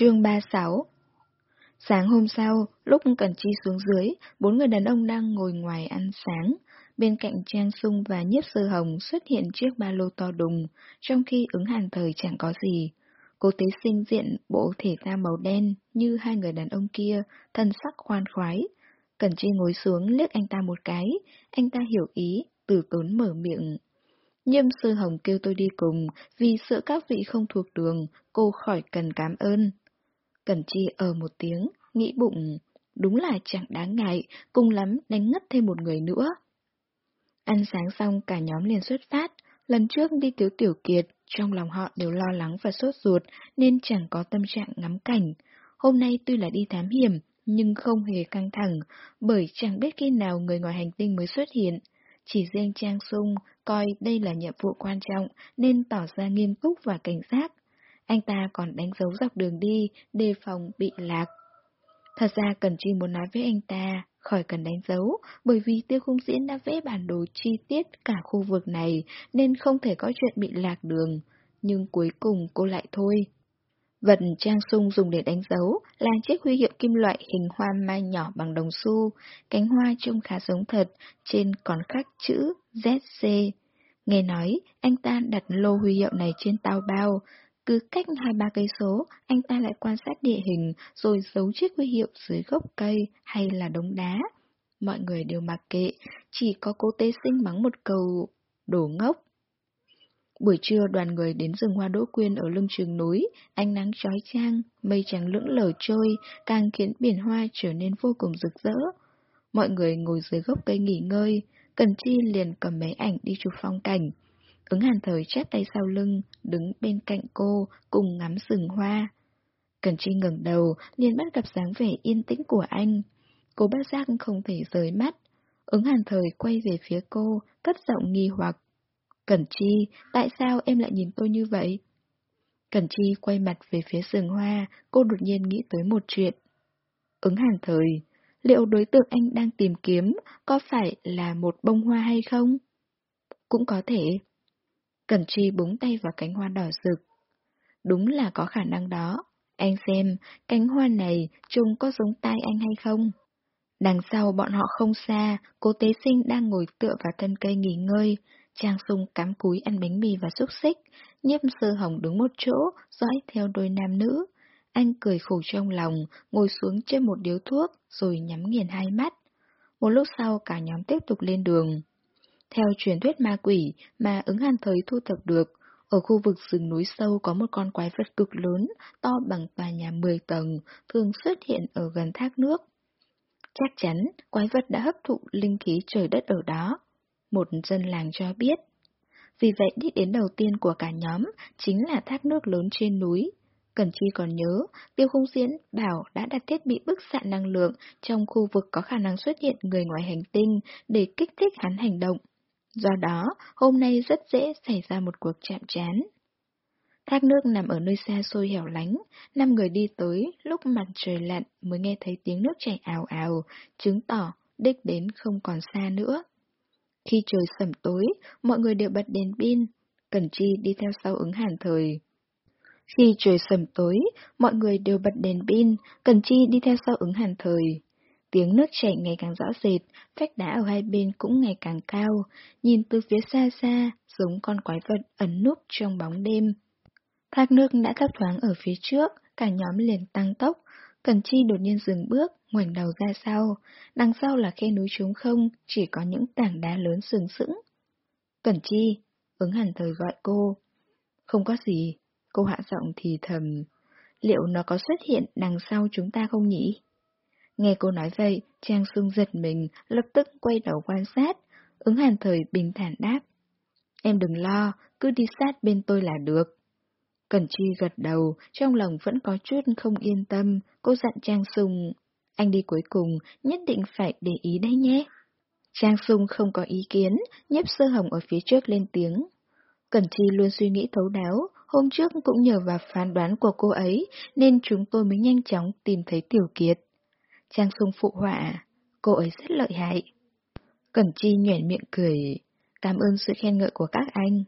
Chương 36 Sáng hôm sau, lúc Cần Chi xuống dưới, bốn người đàn ông đang ngồi ngoài ăn sáng. Bên cạnh Trang Sung và Nhiếp Sơ Hồng xuất hiện chiếc ba lô to đùng, trong khi ứng hàn thời chẳng có gì. Cô tế sinh diện bộ thể thao màu đen như hai người đàn ông kia, thân sắc khoan khoái. Cần Chi ngồi xuống liếc anh ta một cái, anh ta hiểu ý, từ tốn mở miệng. Nhiêm sư Hồng kêu tôi đi cùng, vì sợ các vị không thuộc đường, cô khỏi cần cảm ơn. Cẩn Chi ở một tiếng, nghĩ bụng, đúng là chẳng đáng ngại, cùng lắm đánh ngất thêm một người nữa. Ăn sáng xong cả nhóm liền xuất phát, lần trước đi thiếu tiểu kiệt, trong lòng họ đều lo lắng và sốt ruột nên chẳng có tâm trạng ngắm cảnh. Hôm nay tuy là đi thám hiểm, nhưng không hề căng thẳng, bởi chẳng biết khi nào người ngoài hành tinh mới xuất hiện. Chỉ riêng Trang Sung coi đây là nhiệm vụ quan trọng nên tỏ ra nghiêm túc và cảnh giác. Anh ta còn đánh dấu dọc đường đi, đề phòng bị lạc. Thật ra Cần Chi muốn nói với anh ta, khỏi cần đánh dấu, bởi vì tiêu khung diễn đã vẽ bản đồ chi tiết cả khu vực này, nên không thể có chuyện bị lạc đường. Nhưng cuối cùng cô lại thôi. Vật Trang Sung dùng để đánh dấu là chiếc huy hiệu kim loại hình hoa mai nhỏ bằng đồng xu, cánh hoa trông khá giống thật, trên còn khắc chữ ZC. Nghe nói, anh ta đặt lô huy hiệu này trên tàu bao, cứ cách hai ba cây số, anh ta lại quan sát địa hình rồi giấu chiếc huy hiệu dưới gốc cây hay là đống đá. Mọi người đều mặc kệ, chỉ có cô tế sinh mắng một câu đổ ngốc. Buổi trưa đoàn người đến rừng hoa đỗ quyên ở lưng trường núi, ánh nắng trói trang, mây trắng lững lờ trôi, càng khiến biển hoa trở nên vô cùng rực rỡ. Mọi người ngồi dưới gốc cây nghỉ ngơi, Cần Chi liền cầm máy ảnh đi chụp phong cảnh. Ứng hàn thời chép tay sau lưng, đứng bên cạnh cô, cùng ngắm rừng hoa. Cần Chi ngẩng đầu, liền bắt gặp dáng vẻ yên tĩnh của anh. Cô bác giác không thể rời mắt. Ứng hàn thời quay về phía cô, cất giọng nghi hoặc. Cẩn Chi, tại sao em lại nhìn tôi như vậy? Cẩn Chi quay mặt về phía rừng hoa, cô đột nhiên nghĩ tới một chuyện. Ứng hàn thời, liệu đối tượng anh đang tìm kiếm có phải là một bông hoa hay không? Cũng có thể. Cẩn Chi búng tay vào cánh hoa đỏ rực. Đúng là có khả năng đó. Anh xem, cánh hoa này trông có giống tai anh hay không? Đằng sau bọn họ không xa, cô tế sinh đang ngồi tựa vào thân cây nghỉ ngơi. Trang sung cắm cúi ăn bánh mì và xúc xích. Nhiếp sơ hồng đứng một chỗ, dõi theo đôi nam nữ. Anh cười khổ trong lòng, ngồi xuống trên một điếu thuốc, rồi nhắm nghiền hai mắt. Một lúc sau cả nhóm tiếp tục lên đường. Theo truyền thuyết ma quỷ mà ứng hàn thời thu thập được, ở khu vực rừng núi sâu có một con quái vật cực lớn, to bằng tòa nhà 10 tầng, thường xuất hiện ở gần thác nước. Chắc chắn, quái vật đã hấp thụ linh khí trời đất ở đó. Một dân làng cho biết. Vì vậy đích đến đầu tiên của cả nhóm chính là thác nước lớn trên núi. Cần Chi còn nhớ, Tiêu Không Diễn bảo đã đặt thiết bị bức xạ năng lượng trong khu vực có khả năng xuất hiện người ngoài hành tinh để kích thích hắn hành động. Do đó, hôm nay rất dễ xảy ra một cuộc chạm trán. Thác nước nằm ở nơi xa xôi hẻo lánh, năm người đi tới, lúc mặt trời lặn mới nghe thấy tiếng nước chảy ào ào, chứng tỏ đích đến không còn xa nữa. Khi trời sẩm tối, mọi người đều bật đèn pin, Cẩn Chi đi theo sau ứng hàn thời. Khi trời sầm tối, mọi người đều bật đèn pin, Cẩn Chi đi theo sau ứng hàn thời. Tiếng nước chảy ngày càng rõ rệt, vách đá ở hai bên cũng ngày càng cao, nhìn từ phía xa xa, giống con quái vật ẩn núp trong bóng đêm. Thác nước đã thấp thoáng ở phía trước, cả nhóm liền tăng tốc, Cần Chi đột nhiên dừng bước, ngoảnh đầu ra sau, đằng sau là khe núi trống không, chỉ có những tảng đá lớn sừng sững. Cần Chi, ứng hẳn thời gọi cô. Không có gì, cô hạ giọng thì thầm. Liệu nó có xuất hiện đằng sau chúng ta không nhỉ? Nghe cô nói vậy, Trang Sung giật mình, lập tức quay đầu quan sát. Ứng hàn thời bình thản đáp. Em đừng lo, cứ đi sát bên tôi là được. Cần Chi gật đầu, trong lòng vẫn có chút không yên tâm, cô dặn Trang Sung. Anh đi cuối cùng, nhất định phải để ý đấy nhé. Trang Sung không có ý kiến, nhấp sơ hồng ở phía trước lên tiếng. cẩn Chi luôn suy nghĩ thấu đáo, hôm trước cũng nhờ vào phán đoán của cô ấy, nên chúng tôi mới nhanh chóng tìm thấy Tiểu Kiệt. Trang Sung phụ họa, cô ấy rất lợi hại. Cẩn Chi nhoẻn miệng cười, cảm ơn sự khen ngợi của các anh.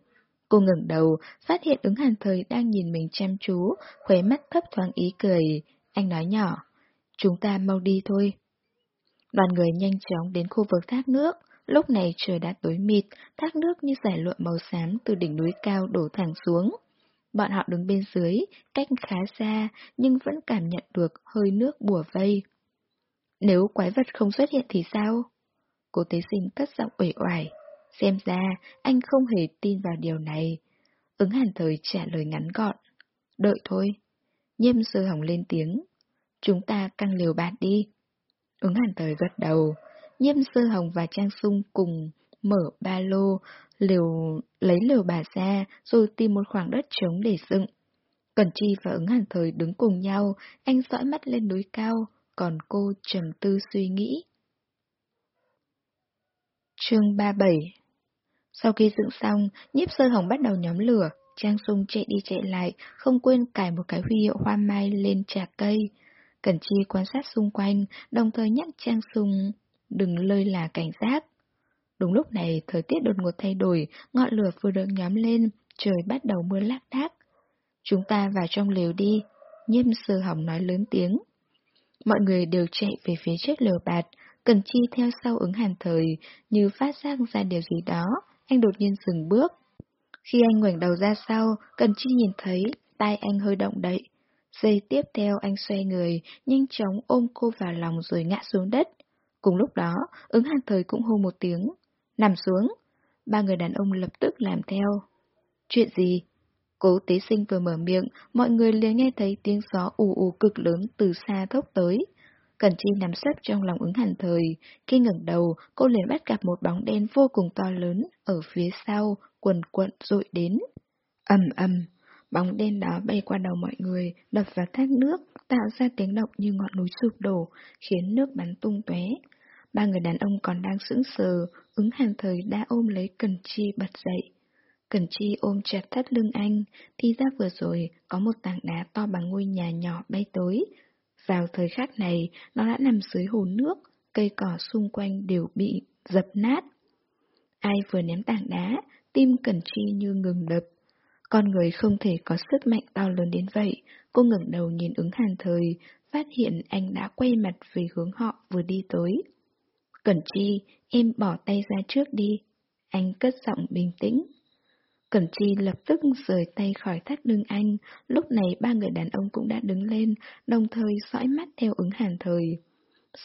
Cô ngẩng đầu, phát hiện ứng hàn thời đang nhìn mình chăm chú, khóe mắt thấp thoáng ý cười. Anh nói nhỏ, chúng ta mau đi thôi. Đoàn người nhanh chóng đến khu vực thác nước. Lúc này trời đã tối mịt, thác nước như giải lụa màu xám từ đỉnh núi cao đổ thẳng xuống. Bọn họ đứng bên dưới, cách khá xa, nhưng vẫn cảm nhận được hơi nước bùa vây. Nếu quái vật không xuất hiện thì sao? Cô tế sinh cất giọng uể oải. Xem ra, anh không hề tin vào điều này. Ứng hàn thời trả lời ngắn gọn. Đợi thôi. Nhiêm sơ hỏng lên tiếng. Chúng ta căng liều bạt đi. Ứng hàn thời gật đầu. Nhiêm sơ hồng và Trang Sung cùng mở ba lô, liều lấy liều bà ra, rồi tìm một khoảng đất trống để dựng. Cẩn Chi và ứng hàn thời đứng cùng nhau, anh dõi mắt lên núi cao, còn cô trầm tư suy nghĩ. Chương 37 Sau khi dựng xong, nhiếp sơ hồng bắt đầu nhóm lửa, Trang Sung chạy đi chạy lại, không quên cài một cái huy hiệu hoa mai lên trà cây. Cẩn Chi quan sát xung quanh, đồng thời nhắc Trang Sung đừng lơi là cảnh giác. Đúng lúc này, thời tiết đột ngột thay đổi, ngọn lửa vừa được nhóm lên, trời bắt đầu mưa lác đác. Chúng ta vào trong lều đi, nhiêm sơ hỏng nói lớn tiếng. Mọi người đều chạy về phía trước lều bạt, Cần Chi theo sau ứng hàn thời, như phát giác ra điều gì đó, anh đột nhiên dừng bước. Khi anh ngoảnh đầu ra sau, Cần Chi nhìn thấy tai anh hơi động đậy. Giây tiếp theo anh xoay người, nhanh chóng ôm cô vào lòng rồi ngã xuống đất. Cùng lúc đó, ứng hàn thời cũng hô một tiếng. Nằm xuống. Ba người đàn ông lập tức làm theo. Chuyện gì? Cố tế sinh vừa mở miệng, mọi người liền nghe thấy tiếng gió ù ù cực lớn từ xa thốc tới. Cần Chi nằm sấp trong lòng ứng hàn thời, khi ngẩng đầu, cô liền bắt gặp một bóng đen vô cùng to lớn ở phía sau, quần quận rội đến. ầm ầm, bóng đen đó bay qua đầu mọi người, đập vào thác nước, tạo ra tiếng động như ngọn núi sụp đổ, khiến nước bắn tung tóe. Ba người đàn ông còn đang sững sờ, ứng hàn thời đã ôm lấy Cần Chi bật dậy. Cần Chi ôm chặt thắt lưng anh, thì ra vừa rồi có một tảng đá to bằng ngôi nhà nhỏ bay tới, vào thời khắc này, nó đã nằm dưới hồ nước, cây cỏ xung quanh đều bị dập nát. Ai vừa ném tảng đá, tim Cẩn Chi như ngừng đập. Con người không thể có sức mạnh to lớn đến vậy, cô ngẩng đầu nhìn ứng hàn thời, phát hiện anh đã quay mặt về hướng họ vừa đi tới. Cẩn Chi, em bỏ tay ra trước đi. Anh cất giọng bình tĩnh. Cẩn Chi lập tức rời tay khỏi thắt lưng anh, lúc này ba người đàn ông cũng đã đứng lên, đồng thời dõi mắt theo ứng hàn thời.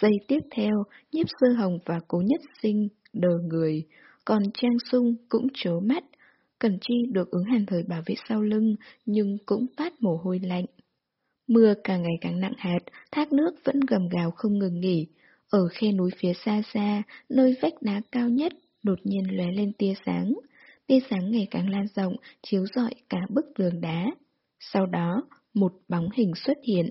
Giây tiếp theo, nhiếp sơ hồng và cố nhất sinh đờ người, còn Trang Sung cũng trố mắt. Cẩn Chi được ứng hàn thời bảo vệ sau lưng, nhưng cũng toát mồ hôi lạnh. Mưa càng ngày càng nặng hạt, thác nước vẫn gầm gào không ngừng nghỉ. Ở khe núi phía xa xa, nơi vách đá cao nhất, đột nhiên lóe lên tia sáng tia sáng ngày càng lan rộng, chiếu rọi cả bức tường đá. Sau đó, một bóng hình xuất hiện.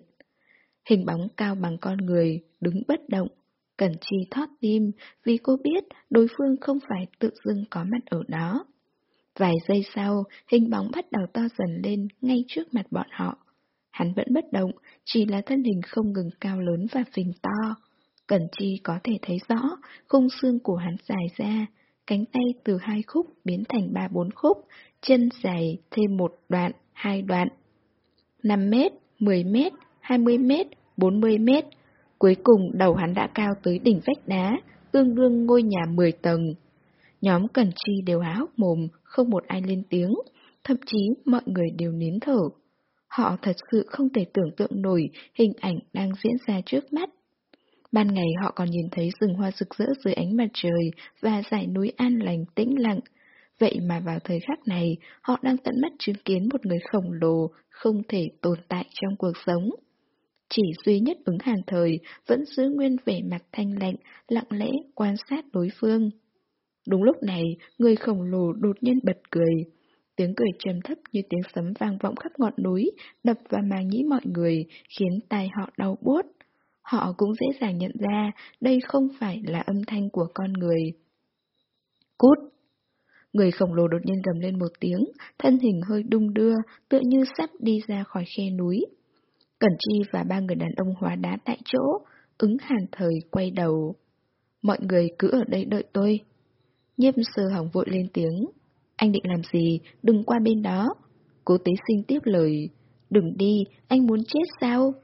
Hình bóng cao bằng con người, đứng bất động. Cẩn Chi thót tim vì cô biết đối phương không phải tự dưng có mặt ở đó. Vài giây sau, hình bóng bắt đầu to dần lên ngay trước mặt bọn họ. Hắn vẫn bất động, chỉ là thân hình không ngừng cao lớn và phình to. Cẩn Chi có thể thấy rõ, khung xương của hắn dài ra, cánh tay từ hai khúc biến thành ba bốn khúc, chân dài thêm một đoạn, hai đoạn. 5 mét, 10 mét, 20 mét, 40 mét. Cuối cùng đầu hắn đã cao tới đỉnh vách đá, tương đương ngôi nhà 10 tầng. Nhóm Cần Chi đều há hốc mồm, không một ai lên tiếng, thậm chí mọi người đều nín thở. Họ thật sự không thể tưởng tượng nổi hình ảnh đang diễn ra trước mắt. Ban ngày họ còn nhìn thấy rừng hoa rực rỡ dưới ánh mặt trời và dải núi an lành tĩnh lặng. Vậy mà vào thời khắc này, họ đang tận mắt chứng kiến một người khổng lồ không thể tồn tại trong cuộc sống. Chỉ duy nhất ứng hàn thời vẫn giữ nguyên vẻ mặt thanh lạnh, lặng lẽ quan sát đối phương. Đúng lúc này, người khổng lồ đột nhiên bật cười. Tiếng cười trầm thấp như tiếng sấm vang vọng khắp ngọn núi, đập vào màng nhĩ mọi người, khiến tai họ đau buốt họ cũng dễ dàng nhận ra đây không phải là âm thanh của con người. Cút! Người khổng lồ đột nhiên gầm lên một tiếng, thân hình hơi đung đưa, tựa như sắp đi ra khỏi khe núi. Cẩn Chi và ba người đàn ông hóa đá tại chỗ, ứng hàn thời quay đầu. Mọi người cứ ở đây đợi tôi. Nhiếp sơ hỏng vội lên tiếng. Anh định làm gì? Đừng qua bên đó. Cố tế sinh tiếp lời. Đừng đi, anh muốn chết sao?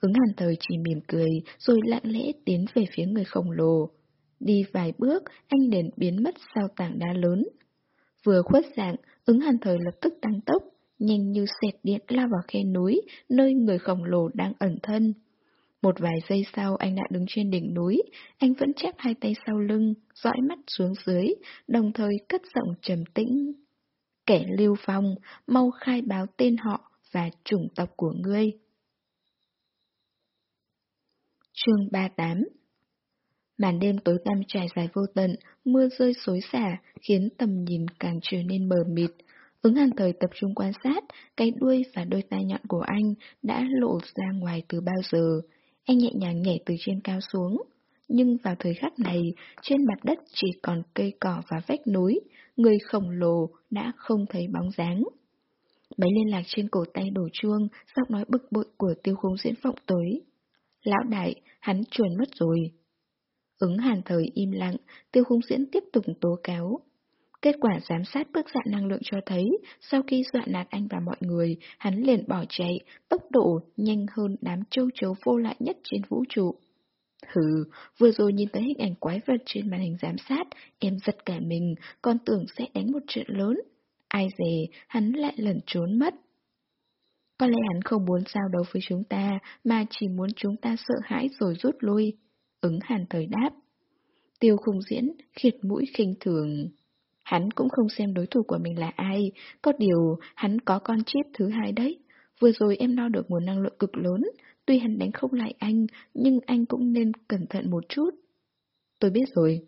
Ứng hàn thời chỉ mỉm cười, rồi lặng lẽ tiến về phía người khổng lồ. Đi vài bước, anh liền biến mất sau tảng đá lớn. Vừa khuất dạng, ứng hàn thời lập tức tăng tốc, nhanh như xẹt điện lao vào khe núi, nơi người khổng lồ đang ẩn thân. Một vài giây sau anh đã đứng trên đỉnh núi, anh vẫn chép hai tay sau lưng, dõi mắt xuống dưới, đồng thời cất giọng trầm tĩnh. Kẻ lưu phong, mau khai báo tên họ và chủng tộc của ngươi. Chương 38 Màn đêm tối tăm trải dài vô tận, mưa rơi xối xả, khiến tầm nhìn càng trở nên mờ mịt. Ứng hàn thời tập trung quan sát, cái đuôi và đôi tai nhọn của anh đã lộ ra ngoài từ bao giờ. Anh nhẹ nhàng nhảy từ trên cao xuống. Nhưng vào thời khắc này, trên mặt đất chỉ còn cây cỏ và vách núi, người khổng lồ đã không thấy bóng dáng. Máy liên lạc trên cổ tay đổ chuông, giọng nói bực bội của tiêu khung diễn vọng tối. Lão đại, hắn chuồn mất rồi. Ứng hàn thời im lặng, tiêu khung diễn tiếp tục tố cáo. Kết quả giám sát bức dạng năng lượng cho thấy, sau khi dọa nạt anh và mọi người, hắn liền bỏ chạy, tốc độ nhanh hơn đám châu chấu vô lại nhất trên vũ trụ. Hừ, vừa rồi nhìn thấy hình ảnh quái vật trên màn hình giám sát, em giật cả mình, còn tưởng sẽ đánh một chuyện lớn. Ai dè, hắn lại lẩn trốn mất. Có lẽ hắn không muốn giao đấu với chúng ta, mà chỉ muốn chúng ta sợ hãi rồi rút lui. Ứng hàn thời đáp. Tiêu khung diễn, khiệt mũi khinh thường. Hắn cũng không xem đối thủ của mình là ai, có điều hắn có con chip thứ hai đấy. Vừa rồi em đo được nguồn năng lượng cực lớn, tuy hắn đánh không lại anh, nhưng anh cũng nên cẩn thận một chút. Tôi biết rồi.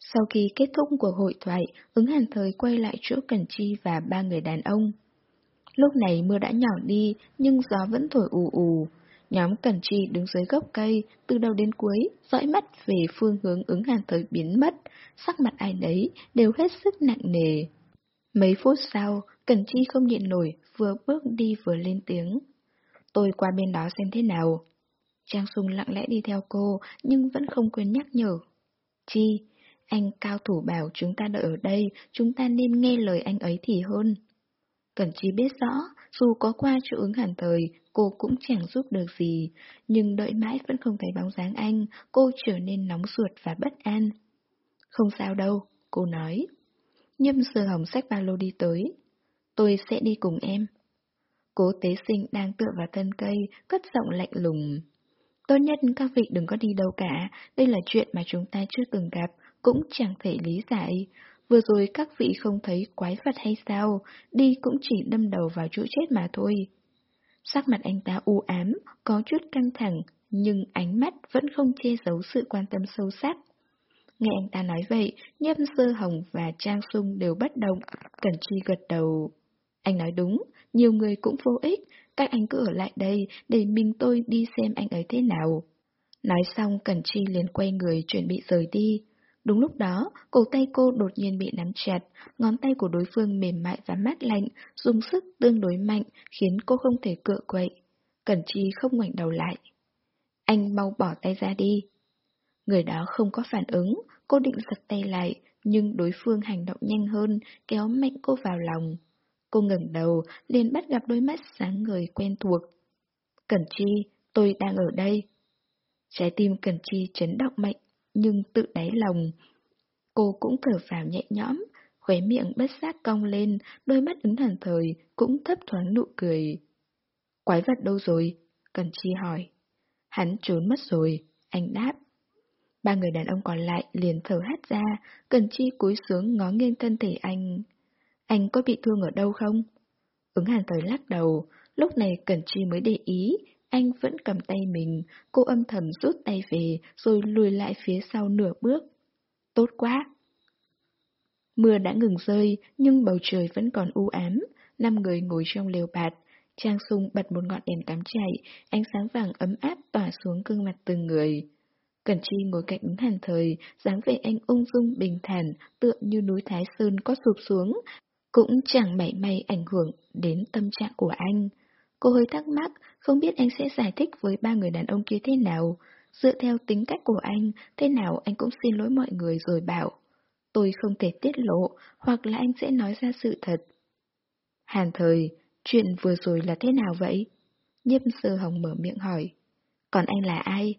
Sau khi kết thúc cuộc hội thoại, ứng hàn thời quay lại chỗ Cần Chi và ba người đàn ông. Lúc này mưa đã nhỏ đi, nhưng gió vẫn thổi ù ù. Nhóm Cẩn Chi đứng dưới gốc cây, từ đầu đến cuối, dõi mắt về phương hướng ứng hàn thời biến mất, sắc mặt ai đấy đều hết sức nặng nề. Mấy phút sau, Cẩn Chi không nhịn nổi, vừa bước đi vừa lên tiếng. Tôi qua bên đó xem thế nào. Trang Sung lặng lẽ đi theo cô, nhưng vẫn không quên nhắc nhở. Chi, anh cao thủ bảo chúng ta đợi ở đây, chúng ta nên nghe lời anh ấy thì hơn. Cẩn Chi biết rõ, dù có qua chỗ ứng hẳn thời, cô cũng chẳng giúp được gì, nhưng đợi mãi vẫn không thấy bóng dáng anh, cô trở nên nóng ruột và bất an. Không sao đâu, cô nói. Nhâm sơ hồng sách ba lô đi tới. Tôi sẽ đi cùng em. Cố tế sinh đang tựa vào thân cây, cất giọng lạnh lùng. Tốt nhất các vị đừng có đi đâu cả, đây là chuyện mà chúng ta chưa từng gặp, cũng chẳng thể lý giải. Vừa rồi các vị không thấy quái vật hay sao, đi cũng chỉ đâm đầu vào chỗ chết mà thôi. Sắc mặt anh ta u ám, có chút căng thẳng, nhưng ánh mắt vẫn không che giấu sự quan tâm sâu sắc. Nghe anh ta nói vậy, Nhâm Sơ Hồng và Trang Sung đều bất động, Cẩn Chi gật đầu. Anh nói đúng, nhiều người cũng vô ích, các anh cứ ở lại đây để mình tôi đi xem anh ấy thế nào. Nói xong Cẩn Chi liền quay người chuẩn bị rời đi. Đúng lúc đó, cổ tay cô đột nhiên bị nắm chặt, ngón tay của đối phương mềm mại và mát lạnh, dùng sức tương đối mạnh, khiến cô không thể cựa quậy. Cẩn Chi không ngoảnh đầu lại. Anh mau bỏ tay ra đi. Người đó không có phản ứng, cô định giật tay lại, nhưng đối phương hành động nhanh hơn, kéo mạnh cô vào lòng. Cô ngẩng đầu, liền bắt gặp đôi mắt sáng người quen thuộc. Cẩn Chi, tôi đang ở đây. Trái tim Cẩn Chi chấn động mạnh, nhưng tự đáy lòng. Cô cũng thở phào nhẹ nhõm, khóe miệng bất giác cong lên, đôi mắt ứng thần thời cũng thấp thoáng nụ cười. Quái vật đâu rồi? Cần Chi hỏi. Hắn trốn mất rồi, anh đáp. Ba người đàn ông còn lại liền thở hắt ra, Cần Chi cúi xuống ngó nghiêng thân thể anh. Anh có bị thương ở đâu không? Ứng hàn thời lắc đầu, lúc này Cần Chi mới để ý, anh vẫn cầm tay mình, cô âm thầm rút tay về rồi lùi lại phía sau nửa bước. Tốt quá! Mưa đã ngừng rơi, nhưng bầu trời vẫn còn u ám. Năm người ngồi trong lều bạt. Trang sung bật một ngọn đèn cắm chạy, ánh sáng vàng ấm áp tỏa xuống gương mặt từng người. Cẩn Chi ngồi cạnh ứng hàn thời, dáng vẻ anh ung dung bình thản, tựa như núi Thái Sơn có sụp xuống, cũng chẳng mảy may ảnh hưởng đến tâm trạng của anh. Cô hơi thắc mắc, không biết anh sẽ giải thích với ba người đàn ông kia thế nào. Dựa theo tính cách của anh, thế nào anh cũng xin lỗi mọi người rồi bảo. tôi không thể tiết lộ, hoặc là anh sẽ nói ra sự thật. Hàn thời, chuyện vừa rồi là thế nào vậy? Nhiếp sơ hồng mở miệng hỏi. Còn anh là ai?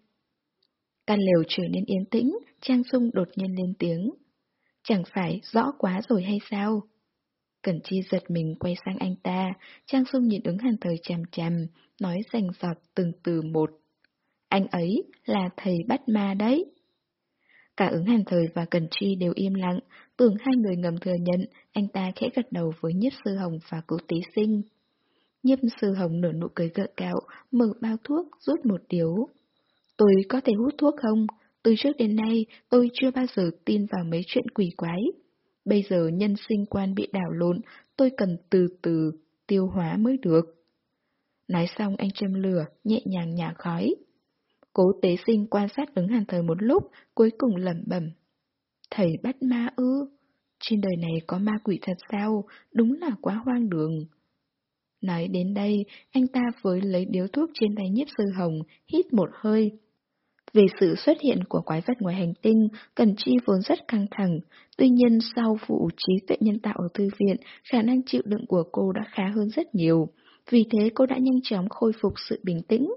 Căn lều trở nên yên tĩnh, Trang Sung đột nhiên lên tiếng. Chẳng phải rõ quá rồi hay sao? Cẩn Chi giật mình quay sang anh ta, Trang Sung nhìn ứng hàn thời chằm chằm, nói rành giọt từng từ một. Anh ấy là thầy bắt ma đấy. Cả ứng hàn thời và Cẩn Chi đều im lặng, tưởng hai người ngầm thừa nhận, anh ta khẽ gật đầu với nhiếp sư hồng và cố tí sinh. Nhiếp sư hồng nở nụ cười gợi cạo, mở bao thuốc, rút một điếu. Tôi có thể hút thuốc không? Từ trước đến nay, tôi chưa bao giờ tin vào mấy chuyện quỷ quái. Bây giờ nhân sinh quan bị đảo lộn, tôi cần từ từ tiêu hóa mới được. Nói xong anh châm lửa, nhẹ nhàng nhả khói. Cố tế sinh quan sát ứng hàn thời một lúc, cuối cùng lẩm bẩm. Thầy bắt ma ư? Trên đời này có ma quỷ thật sao? Đúng là quá hoang đường. Nói đến đây, anh ta với lấy điếu thuốc trên tay nhiếp sư hồng, hít một hơi, về sự xuất hiện của quái vật ngoài hành tinh, Cần Chi vốn rất căng thẳng. Tuy nhiên sau vụ trí tuệ nhân tạo ở thư viện, khả năng chịu đựng của cô đã khá hơn rất nhiều. Vì thế cô đã nhanh chóng khôi phục sự bình tĩnh.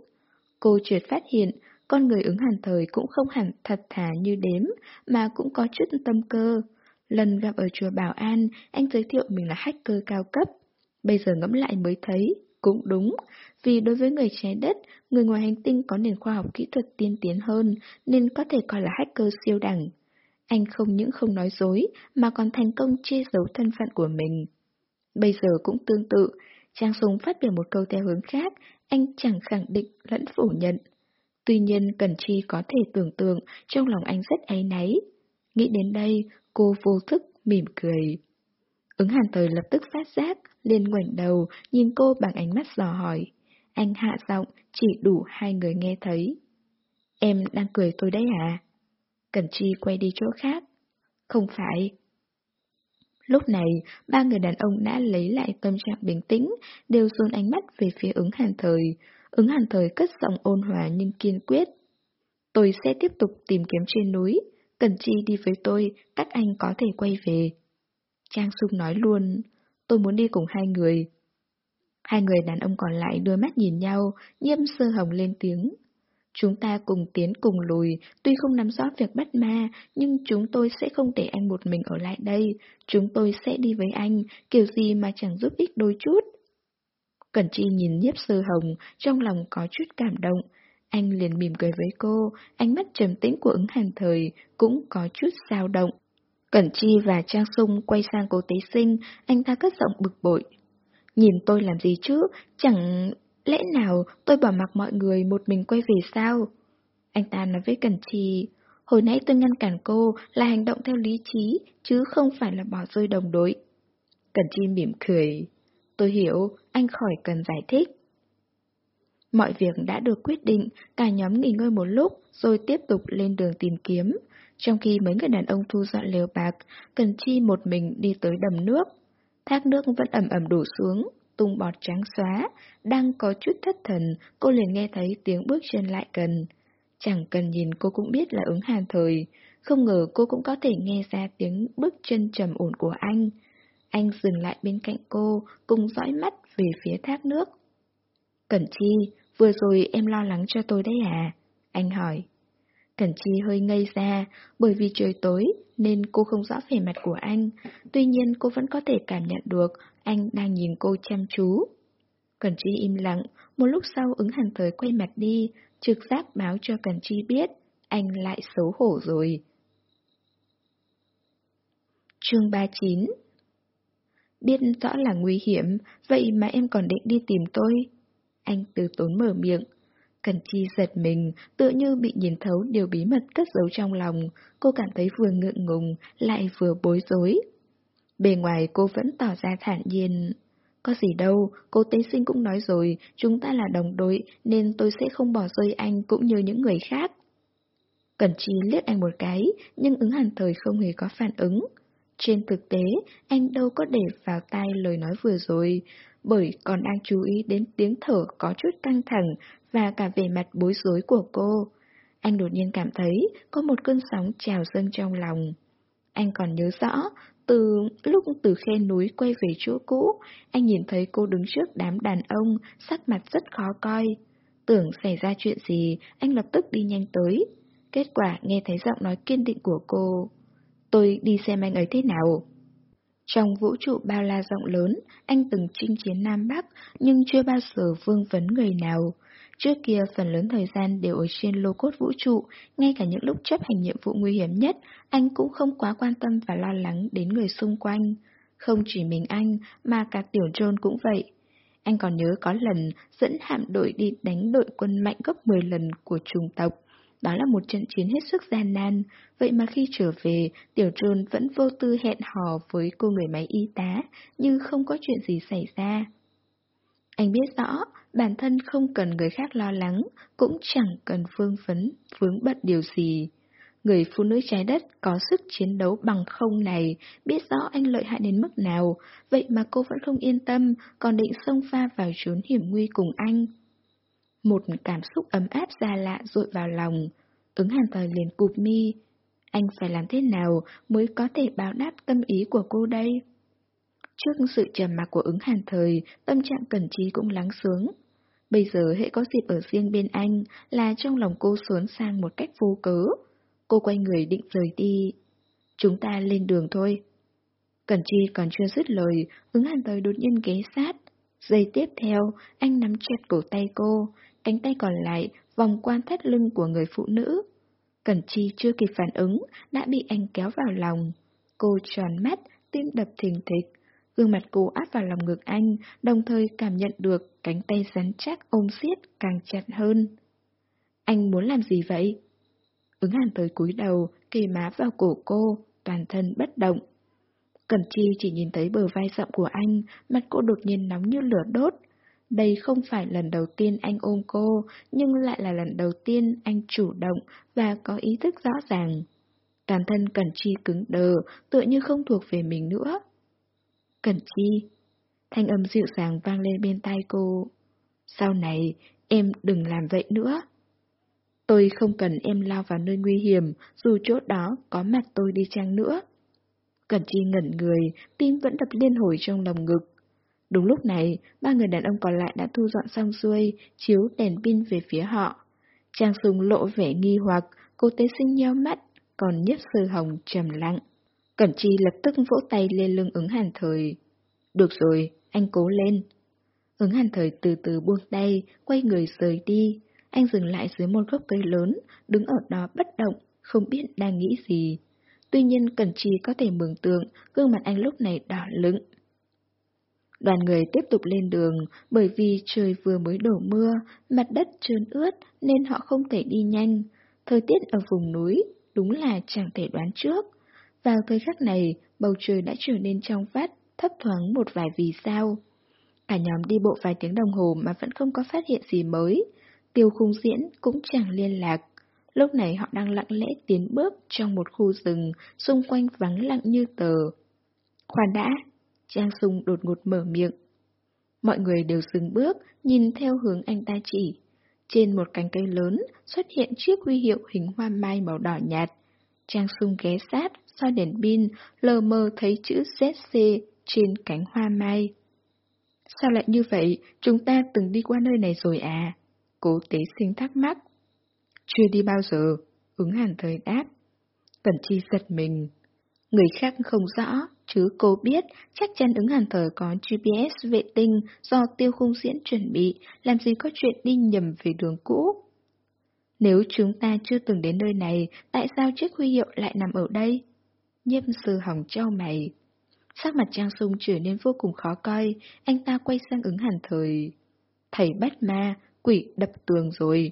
Cô chợt phát hiện, con người ứng hàn thời cũng không hẳn thật thà như đếm, mà cũng có chút tâm cơ. Lần gặp ở chùa Bảo An, anh giới thiệu mình là hacker cao cấp. Bây giờ ngẫm lại mới thấy, cũng đúng, vì đối với người trái đất, người ngoài hành tinh có nền khoa học kỹ thuật tiên tiến hơn, nên có thể coi là hacker siêu đẳng. Anh không những không nói dối, mà còn thành công che giấu thân phận của mình. Bây giờ cũng tương tự, Trang Sùng phát biểu một câu theo hướng khác, anh chẳng khẳng định lẫn phủ nhận. Tuy nhiên Cần Chi có thể tưởng tượng trong lòng anh rất áy náy. Nghĩ đến đây, cô vô thức mỉm cười. Ứng hàn thời lập tức phát giác, liền ngoảnh đầu, nhìn cô bằng ánh mắt dò hỏi. Anh hạ giọng, chỉ đủ hai người nghe thấy. Em đang cười tôi đấy à? Cẩn Chi quay đi chỗ khác. Không phải. Lúc này, ba người đàn ông đã lấy lại tâm trạng bình tĩnh, đều dồn ánh mắt về phía ứng hàn thời. Ứng hàn thời cất giọng ôn hòa nhưng kiên quyết. Tôi sẽ tiếp tục tìm kiếm trên núi. Cẩn Chi đi với tôi, các anh có thể quay về. Trang Sung nói luôn, tôi muốn đi cùng hai người. Hai người đàn ông còn lại đôi mắt nhìn nhau, nhiễm sơ hồng lên tiếng. Chúng ta cùng tiến cùng lùi, tuy không nắm rõ việc bắt ma, nhưng chúng tôi sẽ không để anh một mình ở lại đây. Chúng tôi sẽ đi với anh, kiểu gì mà chẳng giúp ích đôi chút. Cẩn Chi nhìn nhiếp sơ hồng, trong lòng có chút cảm động. Anh liền mỉm cười với cô, ánh mắt trầm tĩnh của ứng hàng thời cũng có chút sao động. Cẩn Chi và Trang Sung quay sang cô tế sinh, anh ta cất giọng bực bội. Nhìn tôi làm gì chứ, chẳng lẽ nào tôi bỏ mặc mọi người một mình quay về sao? Anh ta nói với Cẩn Chi, hồi nãy tôi ngăn cản cô là hành động theo lý trí, chứ không phải là bỏ rơi đồng đội. Cẩn Chi mỉm cười. Tôi hiểu, anh khỏi cần giải thích. Mọi việc đã được quyết định, cả nhóm nghỉ ngơi một lúc rồi tiếp tục lên đường tìm kiếm. Trong khi mấy người đàn ông thu dọn lều bạc, Cần Chi một mình đi tới đầm nước. Thác nước vẫn ẩm ẩm đổ xuống, tung bọt trắng xóa, đang có chút thất thần, cô liền nghe thấy tiếng bước chân lại gần. Chẳng cần nhìn cô cũng biết là ứng hàn thời, không ngờ cô cũng có thể nghe ra tiếng bước chân trầm ổn của anh. Anh dừng lại bên cạnh cô, cùng dõi mắt về phía thác nước. Cẩn Chi, vừa rồi em lo lắng cho tôi đấy à? Anh hỏi. Cẩn Chi hơi ngây ra, bởi vì trời tối nên cô không rõ vẻ mặt của anh, tuy nhiên cô vẫn có thể cảm nhận được anh đang nhìn cô chăm chú. Cẩn Chi im lặng, một lúc sau ứng hàn thời quay mặt đi, trực giác báo cho Cẩn Chi biết, anh lại xấu hổ rồi. Chương 39 Biết rõ là nguy hiểm, vậy mà em còn định đi tìm tôi. Anh từ tốn mở miệng, Cần Chi giật mình, tự như bị nhìn thấu điều bí mật cất giấu trong lòng, cô cảm thấy vừa ngượng ngùng, lại vừa bối rối. Bề ngoài cô vẫn tỏ ra thản nhiên. Có gì đâu, cô tế sinh cũng nói rồi, chúng ta là đồng đội, nên tôi sẽ không bỏ rơi anh cũng như những người khác. Cẩn Chi liếc anh một cái, nhưng ứng hàn thời không hề có phản ứng. Trên thực tế, anh đâu có để vào tai lời nói vừa rồi, bởi còn đang chú ý đến tiếng thở có chút căng thẳng và cả vẻ mặt bối rối của cô. Anh đột nhiên cảm thấy có một cơn sóng trào dâng trong lòng. Anh còn nhớ rõ, từ lúc từ khe núi quay về chỗ cũ, anh nhìn thấy cô đứng trước đám đàn ông, sắc mặt rất khó coi. Tưởng xảy ra chuyện gì, anh lập tức đi nhanh tới. Kết quả nghe thấy giọng nói kiên định của cô. Tôi đi xem anh ấy thế nào. Trong vũ trụ bao la rộng lớn, anh từng chinh chiến Nam Bắc, nhưng chưa bao giờ vương vấn người nào. Trước kia phần lớn thời gian đều ở trên lô cốt vũ trụ, ngay cả những lúc chấp hành nhiệm vụ nguy hiểm nhất, anh cũng không quá quan tâm và lo lắng đến người xung quanh. Không chỉ mình anh, mà cả tiểu John cũng vậy. Anh còn nhớ có lần dẫn hạm đội đi đánh đội quân mạnh gấp 10 lần của trùng tộc. Đó là một trận chiến hết sức gian nan, vậy mà khi trở về, Tiểu trôn vẫn vô tư hẹn hò với cô người máy y tá, như không có chuyện gì xảy ra. Anh biết rõ, bản thân không cần người khác lo lắng, cũng chẳng cần phương phấn, vướng bận điều gì. Người phụ nữ trái đất có sức chiến đấu bằng không này, biết rõ anh lợi hại đến mức nào, vậy mà cô vẫn không yên tâm, còn định xông pha vào trốn hiểm nguy cùng anh. Một cảm xúc ấm áp xa lạ rội vào lòng, ứng hàn thời liền cụp mi. Anh phải làm thế nào mới có thể báo đáp tâm ý của cô đây? Trước sự trầm mặc của ứng hàn thời, tâm trạng cẩn trí cũng lắng xuống. Bây giờ hệ có dịp ở riêng bên anh là trong lòng cô xuống sang một cách vô cớ. Cô quay người định rời đi. Chúng ta lên đường thôi. Cẩn Chi còn chưa dứt lời, ứng hàn thời đột nhiên ghé sát. Giây tiếp theo, anh nắm chặt cổ tay cô, cánh tay còn lại vòng quan thắt lưng của người phụ nữ. Cẩn Chi chưa kịp phản ứng, đã bị anh kéo vào lòng. Cô tròn mắt, tim đập thình thịch. Gương mặt cô áp vào lòng ngực anh, đồng thời cảm nhận được cánh tay rắn chắc ôm siết càng chặt hơn. Anh muốn làm gì vậy? Ứng hàn tới cúi đầu, kề má vào cổ cô, toàn thân bất động. Cẩn Chi chỉ nhìn thấy bờ vai rộng của anh, mặt cô đột nhiên nóng như lửa đốt. Đây không phải lần đầu tiên anh ôm cô, nhưng lại là lần đầu tiên anh chủ động và có ý thức rõ ràng. Toàn thân Cẩn Chi cứng đờ, tựa như không thuộc về mình nữa. Cẩn Chi. Thanh âm dịu dàng vang lên bên tai cô. Sau này, em đừng làm vậy nữa. Tôi không cần em lao vào nơi nguy hiểm, dù chỗ đó có mặt tôi đi chăng nữa. Cẩn Chi ngẩn người, tim vẫn đập liên hồi trong lòng ngực. Đúng lúc này, ba người đàn ông còn lại đã thu dọn xong xuôi, chiếu đèn pin về phía họ. Trang Sùng lộ vẻ nghi hoặc, cô tế sinh nheo mắt, còn nhất sư hồng trầm lặng. Cẩn Chi lập tức vỗ tay lên lưng ứng hàn thời. Được rồi, anh cố lên. Ứng hàn thời từ từ buông tay, quay người rời đi. Anh dừng lại dưới một gốc cây lớn, đứng ở đó bất động, không biết đang nghĩ gì. Tuy nhiên Cẩn Chi có thể mường tượng, gương mặt anh lúc này đỏ lửng. Đoàn người tiếp tục lên đường, bởi vì trời vừa mới đổ mưa, mặt đất trơn ướt nên họ không thể đi nhanh. Thời tiết ở vùng núi đúng là chẳng thể đoán trước. Vào thời khắc này, bầu trời đã trở nên trong vắt, thấp thoáng một vài vì sao. Cả nhóm đi bộ vài tiếng đồng hồ mà vẫn không có phát hiện gì mới. Tiêu khung diễn cũng chẳng liên lạc. Lúc này họ đang lặng lẽ tiến bước trong một khu rừng, xung quanh vắng lặng như tờ. Khoan đã, Trang Sung đột ngột mở miệng. Mọi người đều dừng bước, nhìn theo hướng anh ta chỉ. Trên một cành cây lớn xuất hiện chiếc huy hiệu hình hoa mai màu đỏ nhạt. Trang Sung ghé sát, soi đèn pin, lờ mờ thấy chữ ZC trên cánh hoa mai. Sao lại như vậy? Chúng ta từng đi qua nơi này rồi à? Cố tế sinh thắc mắc. Chưa đi bao giờ, ứng hàn thời đáp. Tần chi giật mình. Người khác không rõ, chứ cô biết chắc chắn ứng hàn thời có GPS vệ tinh do tiêu khung diễn chuẩn bị, làm gì có chuyện đi nhầm về đường cũ. Nếu chúng ta chưa từng đến nơi này, tại sao chiếc huy hiệu lại nằm ở đây? Nhâm sư hỏng trao mày. Sắc mặt Trang Sung trở nên vô cùng khó coi, anh ta quay sang ứng hàn thời. Thầy bắt ma, quỷ đập tường rồi.